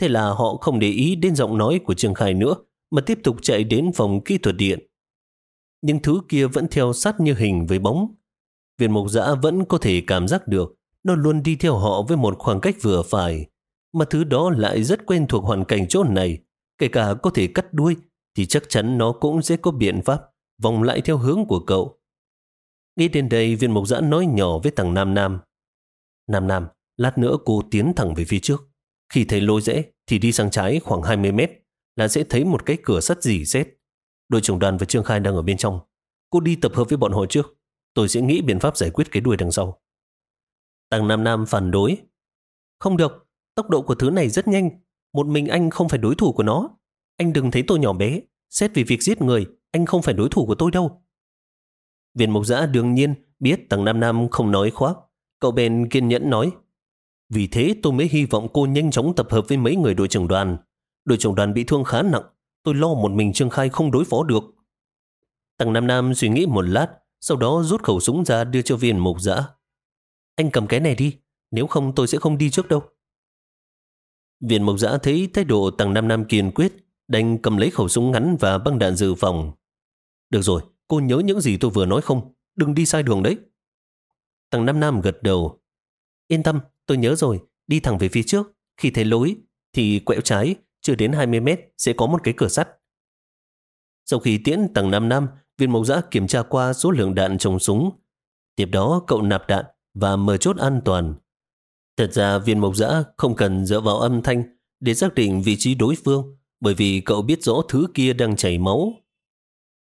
Thế là họ không để ý đến giọng nói của Trương Khai nữa, mà tiếp tục chạy đến phòng kỹ thuật điện. Nhưng thứ kia vẫn theo sát như hình với bóng. Viên mục giã vẫn có thể cảm giác được nó luôn đi theo họ với một khoảng cách vừa phải, mà thứ đó lại rất quen thuộc hoàn cảnh chỗ này, kể cả có thể cắt đuôi, thì chắc chắn nó cũng sẽ có biện pháp vòng lại theo hướng của cậu. Nghĩ đến đây, viên mộc giã nói nhỏ với thằng Nam Nam. Nam Nam, lát nữa cô tiến thẳng về phía trước. Khi thấy lối rẽ thì đi sang trái khoảng 20 mét là sẽ thấy một cái cửa sắt dỉ xét. Đội trưởng đoàn và Trương Khai đang ở bên trong. Cô đi tập hợp với bọn họ trước. Tôi sẽ nghĩ biện pháp giải quyết cái đuôi đằng sau. Tăng Nam Nam phản đối. Không được, tốc độ của thứ này rất nhanh. Một mình anh không phải đối thủ của nó. Anh đừng thấy tôi nhỏ bé. Xét vì việc giết người, anh không phải đối thủ của tôi đâu. Viên mục giã đương nhiên biết tầng Nam Nam không nói khoác. Cậu bèn kiên nhẫn nói. Vì thế tôi mới hy vọng cô nhanh chóng tập hợp với mấy người đội trưởng đoàn. Đội trưởng đoàn bị thương khá nặng. Tôi lo một mình Trương Khai không đối phó được. Tầng Nam Nam suy nghĩ một lát, sau đó rút khẩu súng ra đưa cho viên mục giã. Anh cầm cái này đi, nếu không tôi sẽ không đi trước đâu. Viện mộc giã thấy thái độ tầng Nam Nam kiên quyết, đành cầm lấy khẩu súng ngắn và băng đạn dự phòng. Được rồi, cô nhớ những gì tôi vừa nói không? Đừng đi sai đường đấy. Tầng Nam Nam gật đầu. Yên tâm, tôi nhớ rồi, đi thẳng về phía trước. Khi thấy lối, thì quẹo trái, chưa đến 20 mét sẽ có một cái cửa sắt. Sau khi tiễn tầng Nam Nam, viên mộc giã kiểm tra qua số lượng đạn trong súng. Tiếp đó cậu nạp đạn và mở chốt an toàn. Thật ra viên mộc giã không cần dựa vào âm thanh để xác định vị trí đối phương bởi vì cậu biết rõ thứ kia đang chảy máu.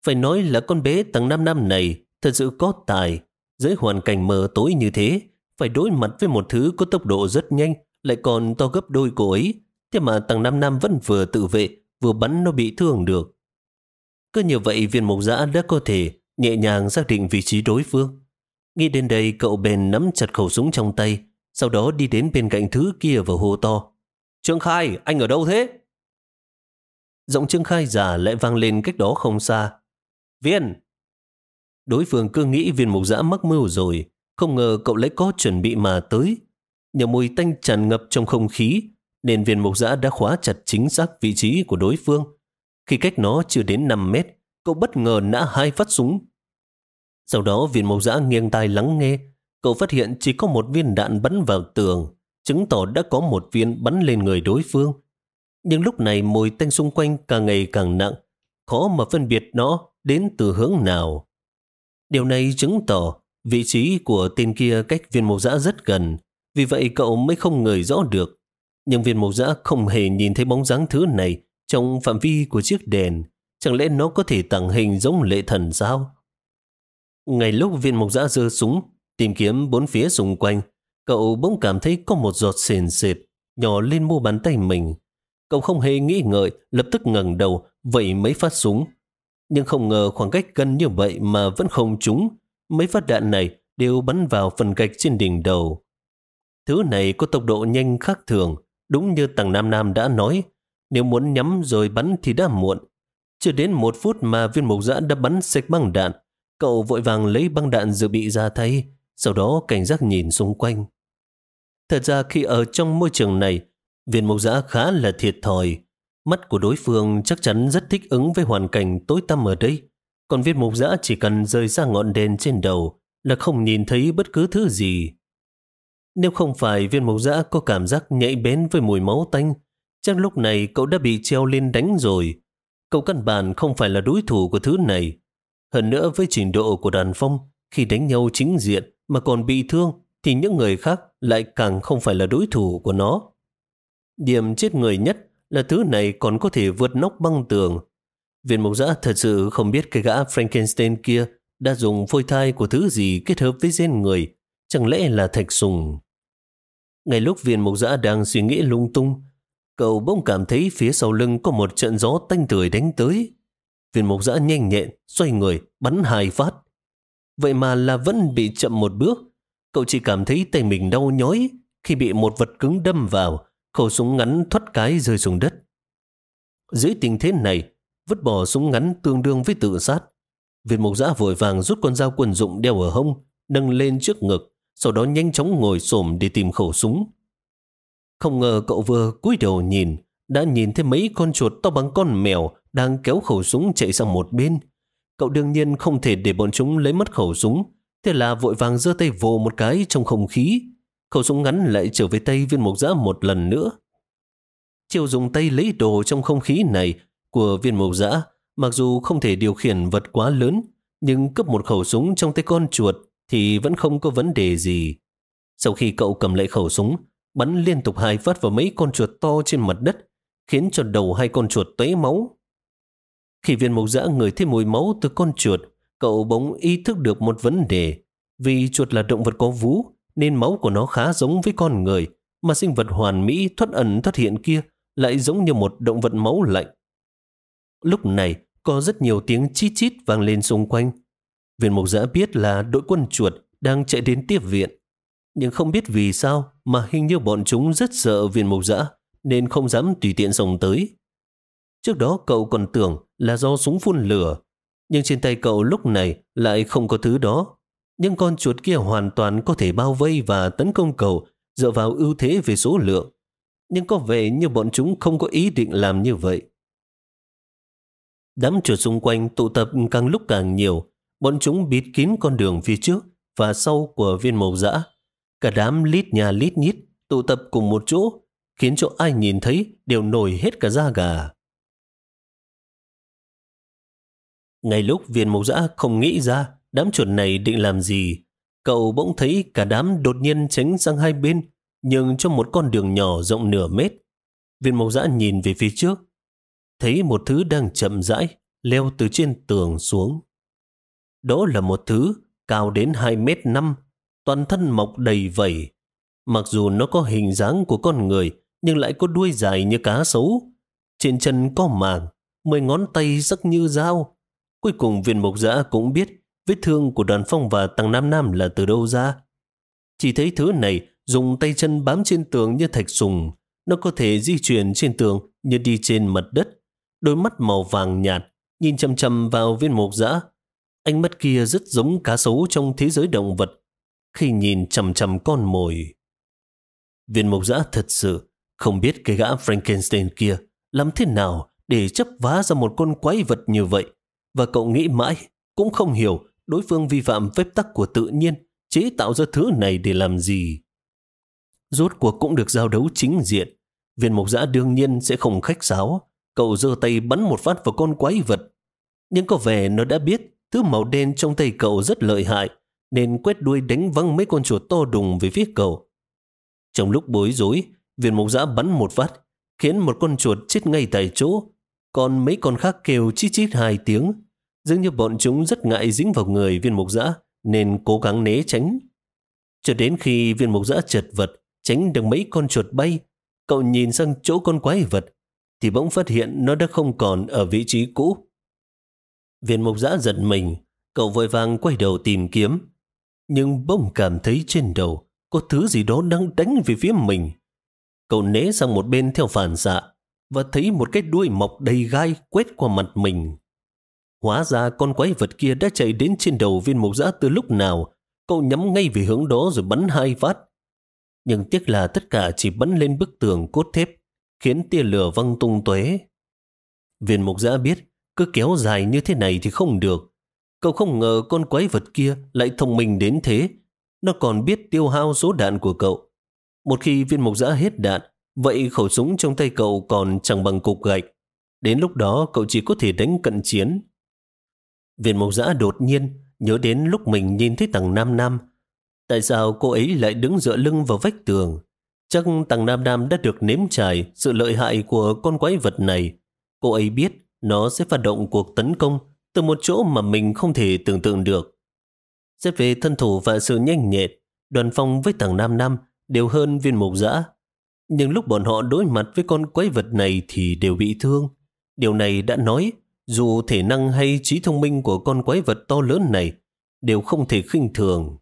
Phải nói là con bé tầng 5 năm này thật sự có tài. Dưới hoàn cảnh mờ tối như thế, phải đối mặt với một thứ có tốc độ rất nhanh, lại còn to gấp đôi cô ấy. Thế mà tầng 5 năm vẫn vừa tự vệ, vừa bắn nó bị thương được. Cứ như vậy viên mộc giã đã có thể nhẹ nhàng xác định vị trí đối phương. Nghĩ đến đây cậu bèn nắm chặt khẩu súng trong tay, sau đó đi đến bên cạnh thứ kia và hô to. Trương Khai, anh ở đâu thế? Giọng Trương Khai giả lại vang lên cách đó không xa. Viên! Đối phương cứ nghĩ viên mục giã mắc mưu rồi, không ngờ cậu lấy có chuẩn bị mà tới. Nhờ mùi tanh tràn ngập trong không khí, nên viên mục giã đã khóa chặt chính xác vị trí của đối phương, Khi cách nó chưa đến 5 mét, cậu bất ngờ nã hai phát súng. Sau đó viên mộc giã nghiêng tai lắng nghe, cậu phát hiện chỉ có một viên đạn bắn vào tường, chứng tỏ đã có một viên bắn lên người đối phương. Nhưng lúc này mùi tanh xung quanh càng ngày càng nặng, khó mà phân biệt nó đến từ hướng nào. Điều này chứng tỏ vị trí của tên kia cách viên mộc dã rất gần, vì vậy cậu mới không ngửi rõ được. Nhưng viên mộc dã không hề nhìn thấy bóng dáng thứ này trong phạm vi của chiếc đèn. Chẳng lẽ nó có thể tàng hình giống lệ thần sao? Ngay lúc viên mộc dã giơ súng, tìm kiếm bốn phía xung quanh, cậu bỗng cảm thấy có một giọt sền sệt nhỏ lên mu bàn tay mình. Cậu không hề nghĩ ngợi, lập tức ngẩng đầu, vậy mấy phát súng. Nhưng không ngờ khoảng cách gần như vậy mà vẫn không trúng. Mấy phát đạn này đều bắn vào phần gạch trên đỉnh đầu. Thứ này có tốc độ nhanh khác thường, đúng như tàng Nam Nam đã nói. Nếu muốn nhắm rồi bắn thì đã muộn. Chưa đến một phút mà viên mục giã đã bắn sạch băng đạn. Cậu vội vàng lấy băng đạn dự bị ra thay, sau đó cảnh giác nhìn xung quanh. Thật ra khi ở trong môi trường này, viên mộc giã khá là thiệt thòi. Mắt của đối phương chắc chắn rất thích ứng với hoàn cảnh tối tăm ở đây. Còn viên mộc giã chỉ cần rơi ra ngọn đèn trên đầu là không nhìn thấy bất cứ thứ gì. Nếu không phải viên mộc giã có cảm giác nhạy bén với mùi máu tanh, chắc lúc này cậu đã bị treo lên đánh rồi. Cậu căn bản không phải là đối thủ của thứ này. Hơn nữa với trình độ của đàn phong, khi đánh nhau chính diện mà còn bị thương, thì những người khác lại càng không phải là đối thủ của nó. Điểm chết người nhất là thứ này còn có thể vượt nóc băng tường. Viên mục giã thật sự không biết cái gã Frankenstein kia đã dùng phôi thai của thứ gì kết hợp với gen người, chẳng lẽ là thạch sùng. Ngay lúc viên mục giã đang suy nghĩ lung tung, cậu bỗng cảm thấy phía sau lưng có một trận gió tanh tưởi đánh tới. Viên mục giã nhanh nhẹn, xoay người, bắn hai phát. Vậy mà là vẫn bị chậm một bước. Cậu chỉ cảm thấy tay mình đau nhói khi bị một vật cứng đâm vào, khẩu súng ngắn thoát cái rơi xuống đất. Dưới tình thế này, vứt bỏ súng ngắn tương đương với tự sát. việt mục giã vội vàng rút con dao quân dụng đeo ở hông, nâng lên trước ngực, sau đó nhanh chóng ngồi xổm để tìm khẩu súng. Không ngờ cậu vừa cúi đầu nhìn, đã nhìn thấy mấy con chuột to bằng con mèo đang kéo khẩu súng chạy sang một bên. Cậu đương nhiên không thể để bọn chúng lấy mất khẩu súng, thế là vội vàng giơ tay vồ một cái trong không khí. Khẩu súng ngắn lại trở về tay viên mục giã một lần nữa. Chiều dùng tay lấy đồ trong không khí này của viên mục giã, mặc dù không thể điều khiển vật quá lớn, nhưng cấp một khẩu súng trong tay con chuột thì vẫn không có vấn đề gì. Sau khi cậu cầm lấy khẩu súng, bắn liên tục hai phát vào mấy con chuột to trên mặt đất, khiến cho đầu hai con chuột tóe máu. Khi viên mộc dã ngửi thấy mùi máu từ con chuột, cậu bỗng ý thức được một vấn đề. Vì chuột là động vật có vú, nên máu của nó khá giống với con người, mà sinh vật hoàn mỹ thoát ẩn thoát hiện kia lại giống như một động vật máu lạnh. Lúc này, có rất nhiều tiếng chít chít vang lên xung quanh, Viên mục giã biết là đội quân chuột đang chạy đến tiếp viện. Nhưng không biết vì sao mà hình như bọn chúng rất sợ viên mục giã nên không dám tùy tiện xông tới. Trước đó cậu còn tưởng là do súng phun lửa, nhưng trên tay cậu lúc này lại không có thứ đó. Nhưng con chuột kia hoàn toàn có thể bao vây và tấn công cầu dựa vào ưu thế về số lượng. Nhưng có vẻ như bọn chúng không có ý định làm như vậy. Đám chuột xung quanh tụ tập càng lúc càng nhiều, bọn chúng bịt kín con đường phía trước và sau của viên mộc dã. Cả đám lít nhà lít nhít tụ tập cùng một chỗ, khiến cho ai nhìn thấy đều nổi hết cả da gà. Ngay lúc viên mộc dã không nghĩ ra đám chuột này định làm gì, cậu bỗng thấy cả đám đột nhiên tránh sang hai bên, nhưng trong một con đường nhỏ rộng nửa mét. Viên mộc dã nhìn về phía trước, thấy một thứ đang chậm rãi leo từ trên tường xuống. Đó là một thứ cao đến 2 mét năm, toàn thân mọc đầy vẩy. Mặc dù nó có hình dáng của con người, nhưng lại có đuôi dài như cá sấu. Trên chân có màng, mười ngón tay sắc như dao. Cuối cùng viên Mộc giã cũng biết vết thương của đoàn phong và tăng Nam Nam là từ đâu ra. Chỉ thấy thứ này dùng tay chân bám trên tường như thạch sùng. Nó có thể di chuyển trên tường như đi trên mặt đất. Đôi mắt màu vàng nhạt, nhìn chầm chầm vào viên mục dã. Ánh mắt kia rất giống cá sấu trong thế giới động vật khi nhìn chầm chầm con mồi. Viên mộc dã thật sự không biết cái gã Frankenstein kia làm thế nào để chấp vá ra một con quái vật như vậy. Và cậu nghĩ mãi, cũng không hiểu đối phương vi phạm phép tắc của tự nhiên, chế tạo ra thứ này để làm gì. Rốt cuộc cũng được giao đấu chính diện. Viên mục giã đương nhiên sẽ không khách sáo. Cậu giơ tay bắn một phát vào con quái vật. Nhưng có vẻ nó đã biết thứ màu đen trong tay cậu rất lợi hại, nên quét đuôi đánh văng mấy con chuột to đùng về phía cậu. Trong lúc bối rối, viên mục giã bắn một phát, khiến một con chuột chết ngay tại chỗ, còn mấy con khác kêu chít chít hai tiếng. Dường như bọn chúng rất ngại dính vào người viên mục giã, nên cố gắng né tránh. Cho đến khi viên mục giã chật vật, tránh được mấy con chuột bay, cậu nhìn sang chỗ con quái vật, thì bỗng phát hiện nó đã không còn ở vị trí cũ. Viên mục giã giật mình, cậu vội vàng quay đầu tìm kiếm, nhưng bỗng cảm thấy trên đầu có thứ gì đó đang đánh về phía mình. Cậu né sang một bên theo phản xạ và thấy một cái đuôi mọc đầy gai quét qua mặt mình. Hóa ra con quái vật kia đã chạy đến trên đầu viên mục giã từ lúc nào. Cậu nhắm ngay về hướng đó rồi bắn hai phát. Nhưng tiếc là tất cả chỉ bắn lên bức tường cốt thép, khiến tia lửa văng tung tóe. Viên mục giã biết, cứ kéo dài như thế này thì không được. Cậu không ngờ con quái vật kia lại thông minh đến thế. Nó còn biết tiêu hao số đạn của cậu. Một khi viên mục giã hết đạn, vậy khẩu súng trong tay cậu còn chẳng bằng cục gạch. Đến lúc đó cậu chỉ có thể đánh cận chiến. Viên mộc giã đột nhiên nhớ đến lúc mình nhìn thấy tầng Nam Nam. Tại sao cô ấy lại đứng dựa lưng vào vách tường? Chắc tầng Nam Nam đã được nếm trải sự lợi hại của con quái vật này. Cô ấy biết nó sẽ phát động cuộc tấn công từ một chỗ mà mình không thể tưởng tượng được. Xét về thân thủ và sự nhanh nhẹn, đoàn phong với tầng Nam Nam đều hơn viên mục giã. Nhưng lúc bọn họ đối mặt với con quái vật này thì đều bị thương. Điều này đã nói dù thể năng hay trí thông minh của con quái vật to lớn này đều không thể khinh thường.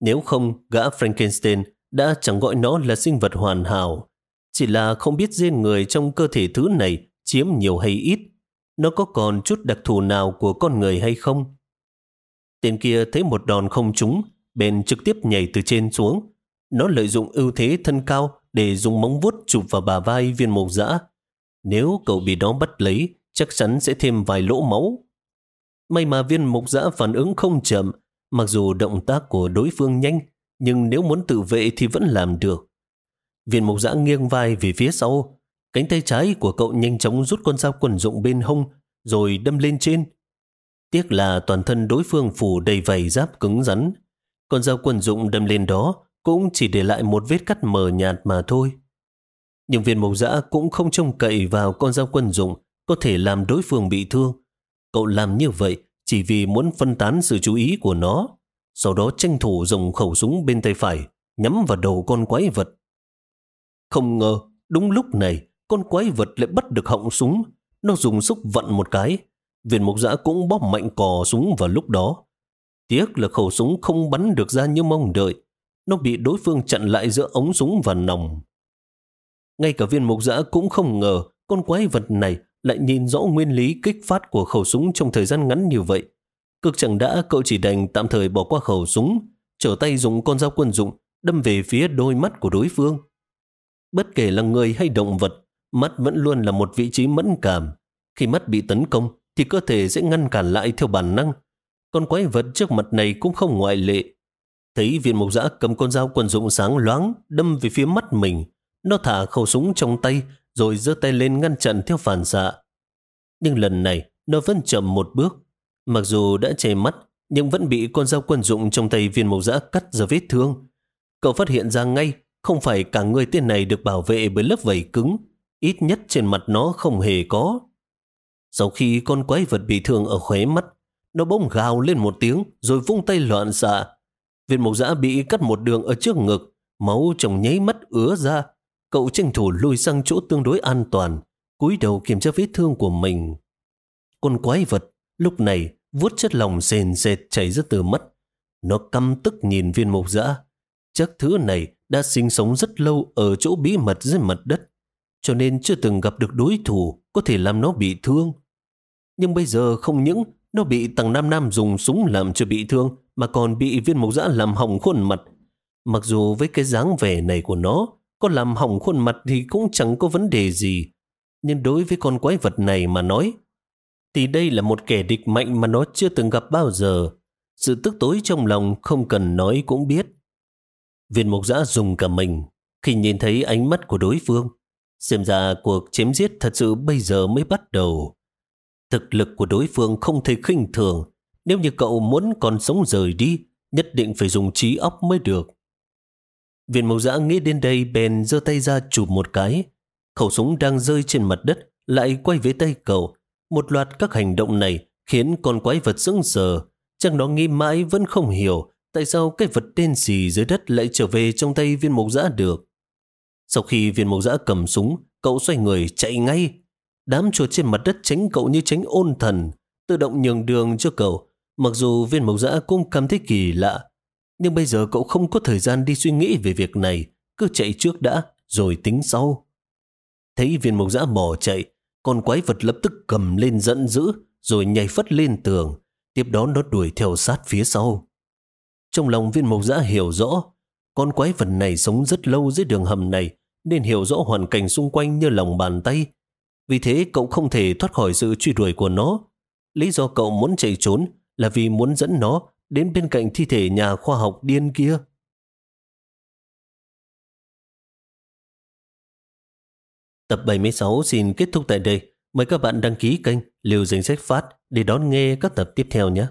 Nếu không, gã Frankenstein đã chẳng gọi nó là sinh vật hoàn hảo. Chỉ là không biết riêng người trong cơ thể thứ này chiếm nhiều hay ít. Nó có còn chút đặc thù nào của con người hay không? Tên kia thấy một đòn không trúng, bèn trực tiếp nhảy từ trên xuống. Nó lợi dụng ưu thế thân cao để dùng móng vuốt chụp vào bà vai viên mộc dã. Nếu cậu bị đó bắt lấy, chắc chắn sẽ thêm vài lỗ máu. May mà viên mục giã phản ứng không chậm, mặc dù động tác của đối phương nhanh, nhưng nếu muốn tự vệ thì vẫn làm được. Viên mục giã nghiêng vai về phía sau, cánh tay trái của cậu nhanh chóng rút con dao quần dụng bên hông, rồi đâm lên trên. Tiếc là toàn thân đối phương phủ đầy vảy giáp cứng rắn. Con dao quần dụng đâm lên đó cũng chỉ để lại một vết cắt mờ nhạt mà thôi. Nhưng viên mộc giã cũng không trông cậy vào con dao quân dụng có thể làm đối phương bị thương. Cậu làm như vậy chỉ vì muốn phân tán sự chú ý của nó, sau đó tranh thủ dùng khẩu súng bên tay phải nhắm vào đầu con quái vật. Không ngờ, đúng lúc này, con quái vật lại bắt được họng súng. Nó dùng sức vận một cái. Viên mục giã cũng bóp mạnh cò súng vào lúc đó. Tiếc là khẩu súng không bắn được ra như mong đợi. Nó bị đối phương chặn lại giữa ống súng và nòng. Ngay cả viên mục giã cũng không ngờ con quái vật này lại nhìn rõ nguyên lý kích phát của khẩu súng trong thời gian ngắn như vậy. Cực chẳng đã cậu chỉ đành tạm thời bỏ qua khẩu súng, trở tay dùng con dao quân dụng đâm về phía đôi mắt của đối phương. Bất kể là người hay động vật, mắt vẫn luôn là một vị trí mẫn cảm. Khi mắt bị tấn công thì cơ thể sẽ ngăn cản lại theo bản năng. Con quái vật trước mặt này cũng không ngoại lệ. Thấy viên mục giã cầm con dao quân dụng sáng loáng đâm về phía mắt mình. Nó thả khẩu súng trong tay rồi giơ tay lên ngăn chặn theo phản xạ. Nhưng lần này, nó vẫn chậm một bước. Mặc dù đã che mắt, nhưng vẫn bị con dao quân dụng trong tay viên mộc giã cắt ra vết thương. Cậu phát hiện ra ngay, không phải cả người tên này được bảo vệ bởi lớp vảy cứng, ít nhất trên mặt nó không hề có. Sau khi con quái vật bị thương ở khóe mắt, nó bỗng gào lên một tiếng rồi vung tay loạn xạ. Viên mộc giã bị cắt một đường ở trước ngực, máu trong nháy mắt ứa ra, Cậu tranh thủ lùi sang chỗ tương đối an toàn, cúi đầu kiểm tra vết thương của mình. Con quái vật lúc này vuốt chất lòng sền sệt chảy ra từ mắt. Nó căm tức nhìn viên mục dã. Chắc thứ này đã sinh sống rất lâu ở chỗ bí mật dưới mặt đất, cho nên chưa từng gặp được đối thủ có thể làm nó bị thương. Nhưng bây giờ không những nó bị tầng Nam Nam dùng súng làm cho bị thương, mà còn bị viên mục dã làm hỏng khuôn mặt. Mặc dù với cái dáng vẻ này của nó, có làm hỏng khuôn mặt thì cũng chẳng có vấn đề gì. Nhưng đối với con quái vật này mà nói, thì đây là một kẻ địch mạnh mà nó chưa từng gặp bao giờ. Sự tức tối trong lòng không cần nói cũng biết. Viên mục giã dùng cả mình khi nhìn thấy ánh mắt của đối phương. Xem ra cuộc chém giết thật sự bây giờ mới bắt đầu. Thực lực của đối phương không thể khinh thường. Nếu như cậu muốn còn sống rời đi, nhất định phải dùng trí óc mới được. Viên mộc giã nghĩ đến đây bèn giơ tay ra chụp một cái. Khẩu súng đang rơi trên mặt đất lại quay về tay cậu. Một loạt các hành động này khiến con quái vật sững sờ. Chắc nó nghĩ mãi vẫn không hiểu tại sao cái vật đen xì dưới đất lại trở về trong tay viên mộc giã được. Sau khi viên mộc giã cầm súng, cậu xoay người chạy ngay. Đám chuột trên mặt đất tránh cậu như tránh ôn thần, tự động nhường đường cho cậu. Mặc dù viên mộc giã cũng cảm thấy kỳ lạ, nhưng bây giờ cậu không có thời gian đi suy nghĩ về việc này, cứ chạy trước đã, rồi tính sau. Thấy viên mộc giã bỏ chạy, con quái vật lập tức cầm lên giận dữ, rồi nhảy phất lên tường, tiếp đó nó đuổi theo sát phía sau. Trong lòng viên mộc giã hiểu rõ, con quái vật này sống rất lâu dưới đường hầm này, nên hiểu rõ hoàn cảnh xung quanh như lòng bàn tay. Vì thế cậu không thể thoát khỏi sự truy đuổi của nó. Lý do cậu muốn chạy trốn là vì muốn dẫn nó đến bên cạnh thi thể nhà khoa học điên kia. Tập 76 xin kết thúc tại đây. Mời các bạn đăng ký kênh Liều Danh Sách Phát để đón nghe các tập tiếp theo nhé.